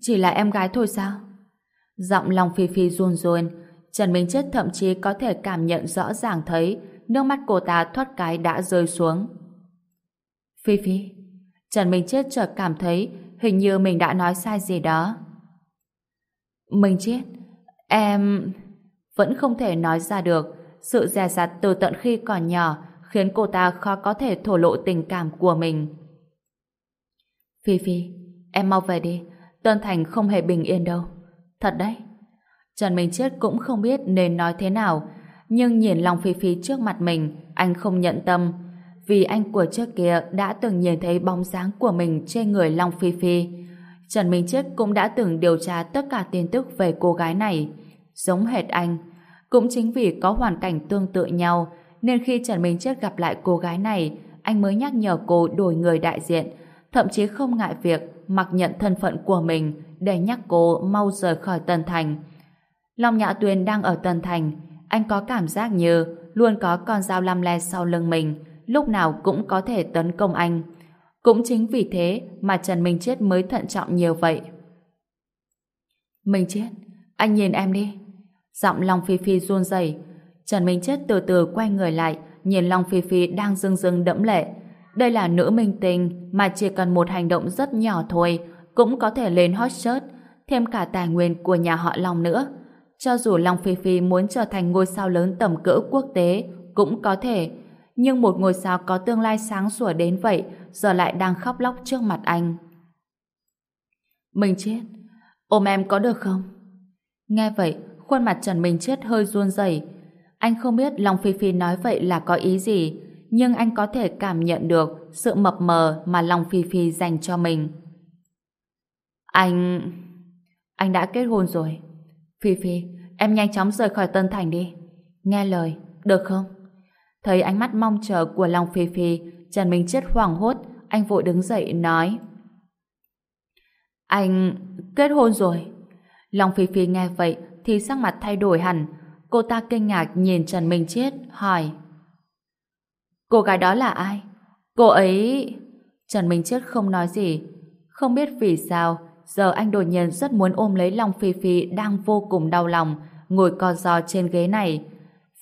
chỉ là em gái thôi sao? Giọng Long Phi Phi run run, Trần Minh Chết thậm chí có thể cảm nhận rõ ràng thấy nước mắt cô ta thoát cái đã rơi xuống. Phi Phi, Trần Minh Chết chợt cảm thấy hình như mình đã nói sai gì đó. Minh Chết, em... Vẫn không thể nói ra được sự dè dặt từ tận khi còn nhỏ khiến cô ta khó có thể thổ lộ tình cảm của mình. Phi Phi, em mau về đi. Tân Thành không hề bình yên đâu. Thật đấy. Trần Minh Chết cũng không biết nên nói thế nào, nhưng nhìn Long Phi Phi trước mặt mình, anh không nhận tâm, vì anh của trước kia đã từng nhìn thấy bóng dáng của mình trên người Long Phi Phi. Trần Minh Chết cũng đã từng điều tra tất cả tin tức về cô gái này, giống hệt anh. Cũng chính vì có hoàn cảnh tương tự nhau, nên khi Trần Minh Chết gặp lại cô gái này, anh mới nhắc nhở cô đổi người đại diện, thậm chí không ngại việc mặc nhận thân phận của mình để nhắc cô mau rời khỏi Tân Thành. Long Nhã Tuyền đang ở Tân Thành, anh có cảm giác như luôn có con dao lăm le sau lưng mình, lúc nào cũng có thể tấn công anh. Cũng chính vì thế mà Trần Minh Chết mới thận trọng nhiều vậy. Minh Chết, anh nhìn em đi. Giọng Long Phi Phi run rẩy. Trần Minh Chết từ từ quay người lại, nhìn Long Phi Phi đang rưng rưng đẫm lệ. Đây là nữ minh tinh mà chỉ cần một hành động rất nhỏ thôi cũng có thể lên hot search, thêm cả tài nguyên của nhà họ Long nữa. Cho dù Long Phi Phi muốn trở thành ngôi sao lớn tầm cỡ quốc tế cũng có thể, nhưng một ngôi sao có tương lai sáng sủa đến vậy giờ lại đang khóc lóc trước mặt anh. Mình chết, ôm em có được không? Nghe vậy, khuôn mặt Trần Minh Chết hơi run rẩy. Anh không biết Long Phi Phi nói vậy là có ý gì, nhưng anh có thể cảm nhận được sự mập mờ mà Long Phi Phi dành cho mình. Anh... Anh đã kết hôn rồi. Phi Phi, em nhanh chóng rời khỏi Tân Thành đi. Nghe lời, được không? Thấy ánh mắt mong chờ của Long Phi Phi, Trần Minh Chết hoảng hốt, anh vội đứng dậy nói. Anh kết hôn rồi. Long Phi Phi nghe vậy thì sắc mặt thay đổi hẳn. Cô ta kinh ngạc nhìn Trần Minh Chết, hỏi. Cô gái đó là ai? Cô ấy... Trần Minh Chết không nói gì. Không biết vì sao, giờ anh đột nhiên rất muốn ôm lấy Long Phi Phi đang vô cùng đau lòng, ngồi co giò trên ghế này.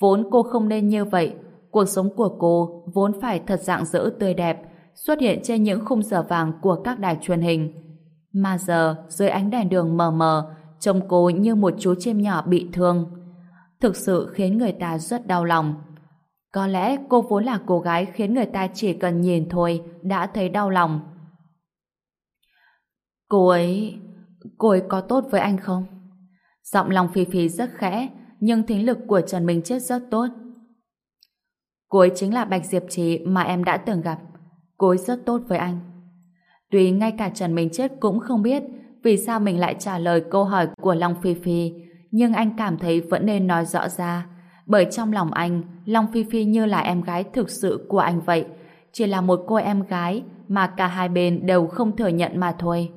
Vốn cô không nên như vậy, cuộc sống của cô vốn phải thật dạng dỡ tươi đẹp, xuất hiện trên những khung giờ vàng của các đài truyền hình. Mà giờ, dưới ánh đèn đường mờ mờ, trông cô như một chú chim nhỏ bị thương. Thực sự khiến người ta rất đau lòng. Có lẽ cô vốn là cô gái khiến người ta chỉ cần nhìn thôi đã thấy đau lòng. Cô ấy... cô ấy có tốt với anh không? Giọng lòng Phi Phi rất khẽ, nhưng thính lực của Trần Minh Chết rất tốt. Cô ấy chính là Bạch Diệp Trì mà em đã từng gặp. Cô ấy rất tốt với anh. Tuy ngay cả Trần Minh Chết cũng không biết vì sao mình lại trả lời câu hỏi của Long Phi Phi, nhưng anh cảm thấy vẫn nên nói rõ ra. Bởi trong lòng anh, Long Phi Phi như là em gái thực sự của anh vậy. Chỉ là một cô em gái mà cả hai bên đều không thừa nhận mà thôi.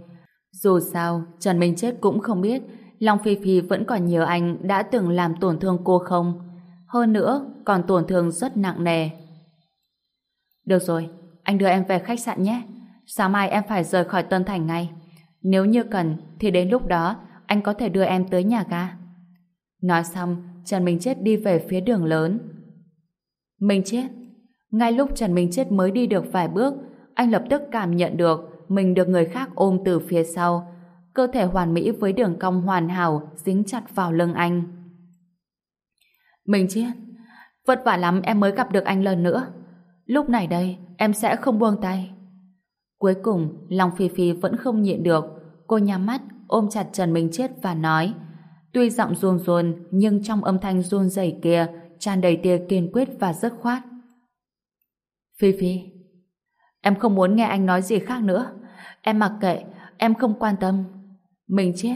Dù sao, Trần Minh Chết cũng không biết Long Phi Phi vẫn còn nhớ anh đã từng làm tổn thương cô không. Hơn nữa, còn tổn thương rất nặng nề. Được rồi, anh đưa em về khách sạn nhé. Sáng mai em phải rời khỏi Tân Thành ngay. Nếu như cần, thì đến lúc đó anh có thể đưa em tới nhà ga. Nói xong, Trần Minh Chết đi về phía đường lớn. Minh Chết Ngay lúc Trần Minh Chết mới đi được vài bước, anh lập tức cảm nhận được mình được người khác ôm từ phía sau. Cơ thể hoàn mỹ với đường cong hoàn hảo dính chặt vào lưng anh. mình Chết Vất vả lắm em mới gặp được anh lần nữa. Lúc này đây, em sẽ không buông tay. Cuối cùng, lòng Phi Phi vẫn không nhịn được. Cô nhắm mắt, ôm chặt Trần Minh Chết và nói Tuy giọng run run, nhưng trong âm thanh run rẩy kia tràn đầy tia kiên quyết và dứt khoát. Phi Phi, em không muốn nghe anh nói gì khác nữa. Em mặc kệ, em không quan tâm. Mình chết,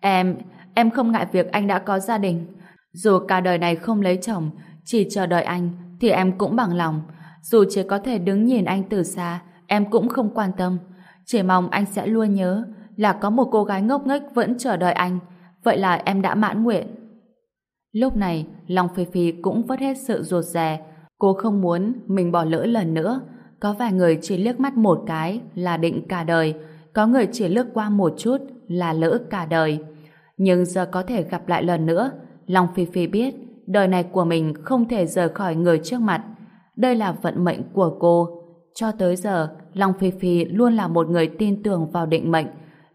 Em, em không ngại việc anh đã có gia đình. Dù cả đời này không lấy chồng, chỉ chờ đợi anh, thì em cũng bằng lòng. Dù chỉ có thể đứng nhìn anh từ xa, em cũng không quan tâm. Chỉ mong anh sẽ luôn nhớ là có một cô gái ngốc nghếch vẫn chờ đợi anh. Vậy là em đã mãn nguyện. Lúc này, lòng Phi Phi cũng vất hết sự ruột rè. Cô không muốn mình bỏ lỡ lần nữa. Có vài người chỉ liếc mắt một cái là định cả đời. Có người chỉ lướt qua một chút là lỡ cả đời. Nhưng giờ có thể gặp lại lần nữa, Long Phi Phi biết đời này của mình không thể rời khỏi người trước mặt. Đây là vận mệnh của cô. Cho tới giờ, Long Phi Phi luôn là một người tin tưởng vào định mệnh.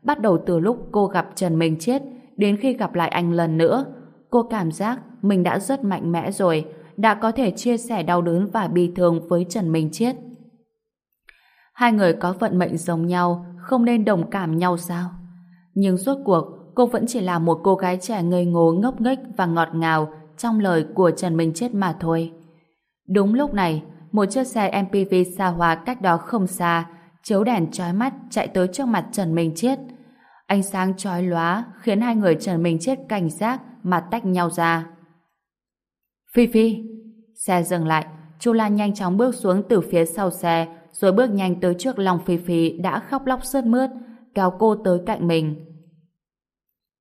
Bắt đầu từ lúc cô gặp Trần Minh Chết, đến khi gặp lại anh lần nữa, cô cảm giác mình đã rất mạnh mẽ rồi, đã có thể chia sẻ đau đớn và bi thương với Trần Minh Chết. Hai người có vận mệnh giống nhau, không nên đồng cảm nhau sao? Nhưng suốt cuộc, cô vẫn chỉ là một cô gái trẻ ngây ngô ngốc nghếch và ngọt ngào trong lời của Trần Minh Chết mà thôi. Đúng lúc này, một chiếc xe MPV xa hoa cách đó không xa, chiếu đèn chói mắt chạy tới trước mặt Trần Minh Chết. Ánh sáng chói lóa khiến hai người Trần Minh Chết cảnh giác mà tách nhau ra. Phi Phi! Xe dừng lại, Chu Lan nhanh chóng bước xuống từ phía sau xe, rồi bước nhanh tới trước lòng Phi Phi đã khóc lóc sướt mướt, kéo cô tới cạnh mình.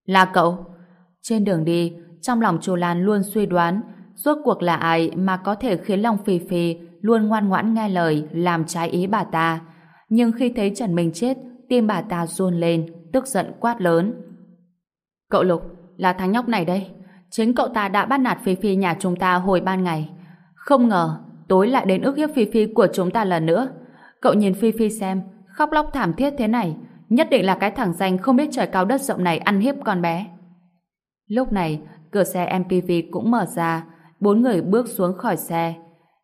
Là cậu! Trên đường đi, trong lòng Chu Lan luôn suy đoán rốt cuộc là ai mà có thể khiến lòng Phi Phi luôn ngoan ngoãn nghe lời làm trái ý bà ta. Nhưng khi thấy Trần Minh chết, tim bà ta run lên, tức giận quát lớn. Cậu Lục, là thằng nhóc này đây. Chính cậu ta đã bắt nạt Phi Phi nhà chúng ta hồi ban ngày. Không ngờ, tối lại đến ước hiếp Phi Phi của chúng ta lần nữa. Cậu nhìn Phi Phi xem, khóc lóc thảm thiết thế này, nhất định là cái thằng danh không biết trời cao đất rộng này ăn hiếp con bé. Lúc này, cửa xe MPV cũng mở ra, bốn người bước xuống khỏi xe.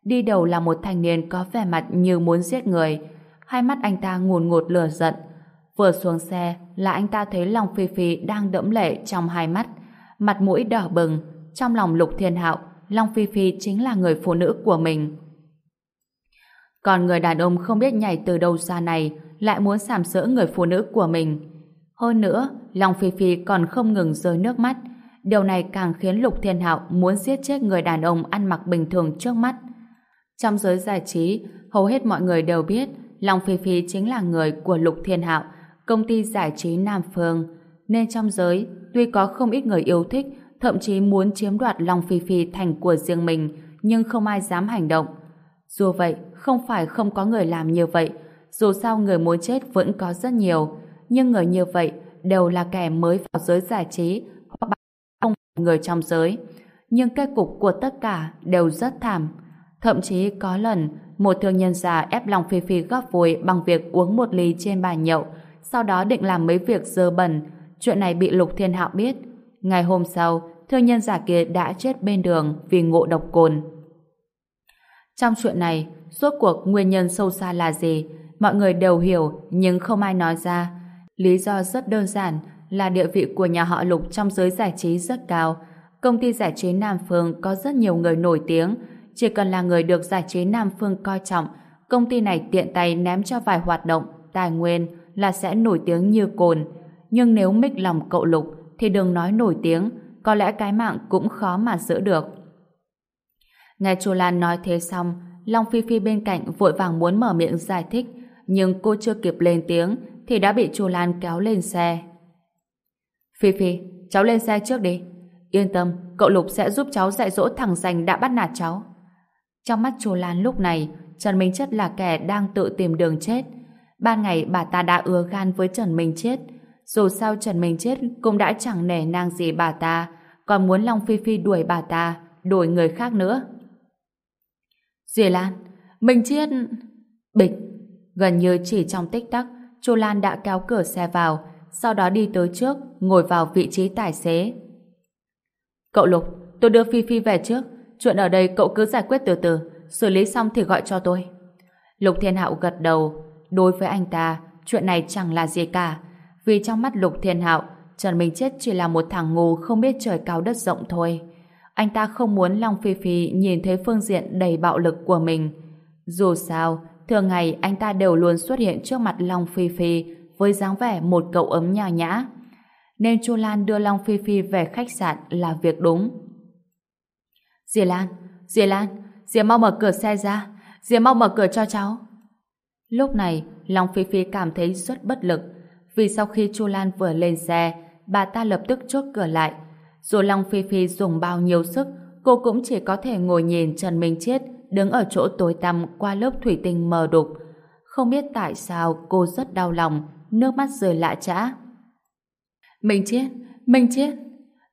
Đi đầu là một thanh niên có vẻ mặt như muốn giết người, hai mắt anh ta ngùn ngụt lửa giận. Vừa xuống xe là anh ta thấy lòng Phi Phi đang đẫm lệ trong hai mắt, mặt mũi đỏ bừng, trong lòng Lục Thiên Hạo, Long Phi Phi chính là người phụ nữ của mình. Còn người đàn ông không biết nhảy từ đâu ra này lại muốn sàm sỡ người phụ nữ của mình. Hơn nữa, Long Phi Phi còn không ngừng rơi nước mắt. Điều này càng khiến Lục Thiên Hạo muốn giết chết người đàn ông ăn mặc bình thường trước mắt. Trong giới giải trí, hầu hết mọi người đều biết Long Phi Phi chính là người của Lục Thiên Hạo, công ty giải trí Nam Phương. Nên trong giới, tuy có không ít người yêu thích, thậm chí muốn chiếm đoạt Long Phi Phi thành của riêng mình, nhưng không ai dám hành động. Dù vậy, không phải không có người làm như vậy. Dù sao người muốn chết vẫn có rất nhiều. Nhưng người như vậy đều là kẻ mới vào giới giải trí hoặc không người trong giới. Nhưng kết cục của tất cả đều rất thảm. Thậm chí có lần, một thương nhân già ép lòng Phi Phi góp vui bằng việc uống một ly trên bàn nhậu, sau đó định làm mấy việc dơ bẩn. Chuyện này bị Lục Thiên Hạo biết. Ngày hôm sau, thương nhân giả kia đã chết bên đường vì ngộ độc cồn. Trong chuyện này, rốt cuộc nguyên nhân sâu xa là gì? Mọi người đều hiểu, nhưng không ai nói ra. Lý do rất đơn giản là địa vị của nhà họ Lục trong giới giải trí rất cao. Công ty giải trí Nam Phương có rất nhiều người nổi tiếng, chỉ cần là người được giải trí Nam Phương coi trọng, công ty này tiện tay ném cho vài hoạt động, tài nguyên là sẽ nổi tiếng như cồn. Nhưng nếu mích lòng cậu Lục thì đừng nói nổi tiếng, có lẽ cái mạng cũng khó mà giữ được. Nghe Chu Lan nói thế xong, Long Phi Phi bên cạnh vội vàng muốn mở miệng giải thích, nhưng cô chưa kịp lên tiếng thì đã bị Chu Lan kéo lên xe. Phi Phi, cháu lên xe trước đi. Yên tâm, cậu Lục sẽ giúp cháu dạy dỗ thằng Dành đã bắt nạt cháu. Trong mắt Chu Lan lúc này, Trần Minh Chất là kẻ đang tự tìm đường chết. Ban ngày bà ta đã ưa gan với Trần Minh Chết. Dù sao Trần Minh Chết cũng đã chẳng nể nang gì bà ta, còn muốn Long Phi Phi đuổi bà ta, đuổi người khác nữa. Dì Lan, mình Chết... Bịch! Gần như chỉ trong tích tắc, Chu Lan đã kéo cửa xe vào, sau đó đi tới trước, ngồi vào vị trí tài xế. Cậu Lục, tôi đưa Phi Phi về trước, chuyện ở đây cậu cứ giải quyết từ từ, xử lý xong thì gọi cho tôi. Lục Thiên Hạo gật đầu, đối với anh ta, chuyện này chẳng là gì cả, vì trong mắt Lục Thiên Hạo, Trần Minh Chết chỉ là một thằng ngu không biết trời cao đất rộng thôi. Anh ta không muốn Long Phi Phi nhìn thấy phương diện đầy bạo lực của mình. Dù sao, thường ngày anh ta đều luôn xuất hiện trước mặt Long Phi Phi với dáng vẻ một cậu ấm nhào nhã. nên Chu Lan đưa Long Phi Phi về khách sạn là việc đúng. Dì Lan, dì Lan, dì mau mở cửa xe ra, dì mau mở cửa cho cháu. Lúc này, Long Phi Phi cảm thấy rất bất lực, vì sau khi Chu Lan vừa lên xe, bà ta lập tức chốt cửa lại. Dù Long Phi Phi dùng bao nhiêu sức, cô cũng chỉ có thể ngồi nhìn Trần Minh Chết đứng ở chỗ tối tăm qua lớp thủy tinh mờ đục. Không biết tại sao cô rất đau lòng, nước mắt rơi lạ chã. Minh Chết, Minh Chết.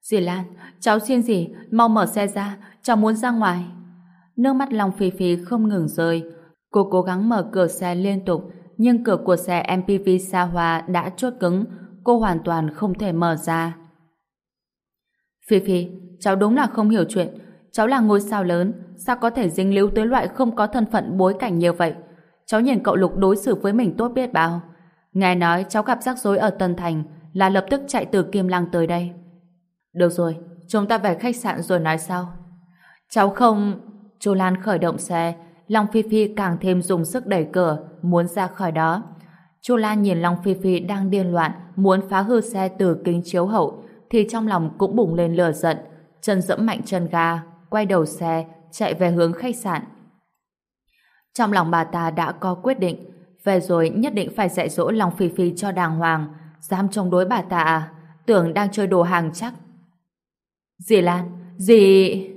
Dì Lan, cháu xin dì, mau mở xe ra, cháu muốn ra ngoài. Nước mắt Long Phi Phi không ngừng rơi. Cô cố gắng mở cửa xe liên tục, nhưng cửa của xe MPV xa hoa đã chốt cứng, cô hoàn toàn không thể mở ra. Phi Phi, cháu đúng là không hiểu chuyện. Cháu là ngôi sao lớn, sao có thể dính líu tới loại không có thân phận bối cảnh như vậy? Cháu nhìn cậu Lục đối xử với mình tốt biết bao. Nghe nói cháu gặp rắc rối ở Tân Thành là lập tức chạy từ Kim Lăng tới đây. Được rồi, chúng ta về khách sạn rồi nói sau. Cháu không... Chu Lan khởi động xe, Long Phi Phi càng thêm dùng sức đẩy cửa, muốn ra khỏi đó. Chu Lan nhìn Long Phi Phi đang điên loạn, muốn phá hư xe từ kính chiếu hậu, thì trong lòng cũng bùng lên lửa giận, chân dẫm mạnh chân ga, quay đầu xe, chạy về hướng khách sạn. Trong lòng bà ta đã có quyết định, về rồi nhất định phải dạy dỗ lòng Phi Phi cho đàng hoàng, dám chống đối bà ta à, tưởng đang chơi đồ hàng chắc. Dì Lan, dì...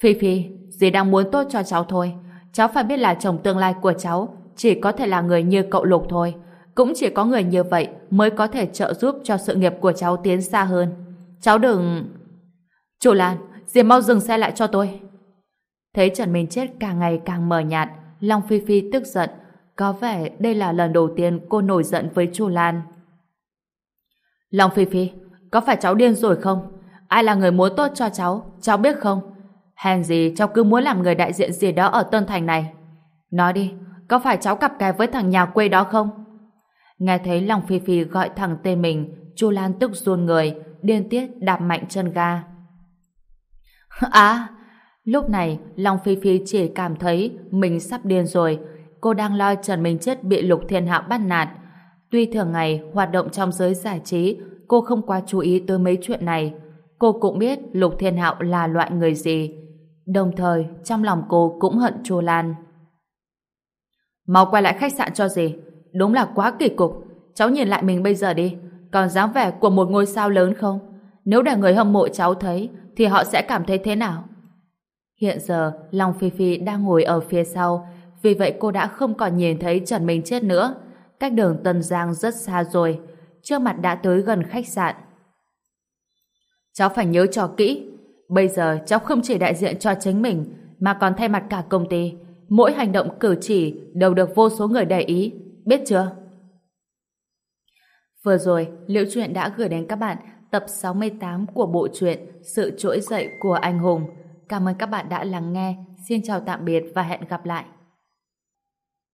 Phi Phi, dì đang muốn tốt cho cháu thôi, cháu phải biết là chồng tương lai của cháu chỉ có thể là người như cậu Lục thôi. Cũng chỉ có người như vậy mới có thể trợ giúp cho sự nghiệp của cháu tiến xa hơn. Cháu đừng... Chủ Lan, dì mau dừng xe lại cho tôi. Thấy Trần Minh Chết càng ngày càng mờ nhạt, Long Phi Phi tức giận. Có vẻ đây là lần đầu tiên cô nổi giận với Chu Lan. Long Phi Phi, có phải cháu điên rồi không? Ai là người muốn tốt cho cháu? Cháu biết không? Hèn gì cháu cứ muốn làm người đại diện gì đó ở Tân Thành này. Nói đi, có phải cháu cặp kè với thằng nhà quê đó không? Nghe thấy Long Phi Phi gọi thẳng tên mình, Chu Lan tức run người, điên tiết đạp mạnh chân ga. À, lúc này Long Phi Phi chỉ cảm thấy mình sắp điên rồi. Cô đang lo Trần Minh Chết bị Lục Thiên Hạo bắt nạt. Tuy thường ngày hoạt động trong giới giải trí, cô không quá chú ý tới mấy chuyện này. Cô cũng biết Lục Thiên Hạo là loại người gì. Đồng thời, trong lòng cô cũng hận Chu Lan. Mau quay lại khách sạn cho gì? Đúng là quá kỳ cục. Cháu nhìn lại mình bây giờ đi. Còn dáng vẻ của một ngôi sao lớn không? Nếu để người hâm mộ cháu thấy, thì họ sẽ cảm thấy thế nào? Hiện giờ, Long Phi Phi đang ngồi ở phía sau, vì vậy cô đã không còn nhìn thấy Trần Minh Chết nữa. Cách đường Tân Giang rất xa rồi, trước mặt đã tới gần khách sạn. Cháu phải nhớ cho kỹ, bây giờ cháu không chỉ đại diện cho chính mình, mà còn thay mặt cả công ty. Mỗi hành động cử chỉ đều được vô số người để ý, biết chưa? Vừa rồi, Liễu Chuyện đã gửi đến các bạn tập 68 của bộ truyện Sự trỗi dậy của anh hùng. Cảm ơn các bạn đã lắng nghe. Xin chào tạm biệt và hẹn gặp lại.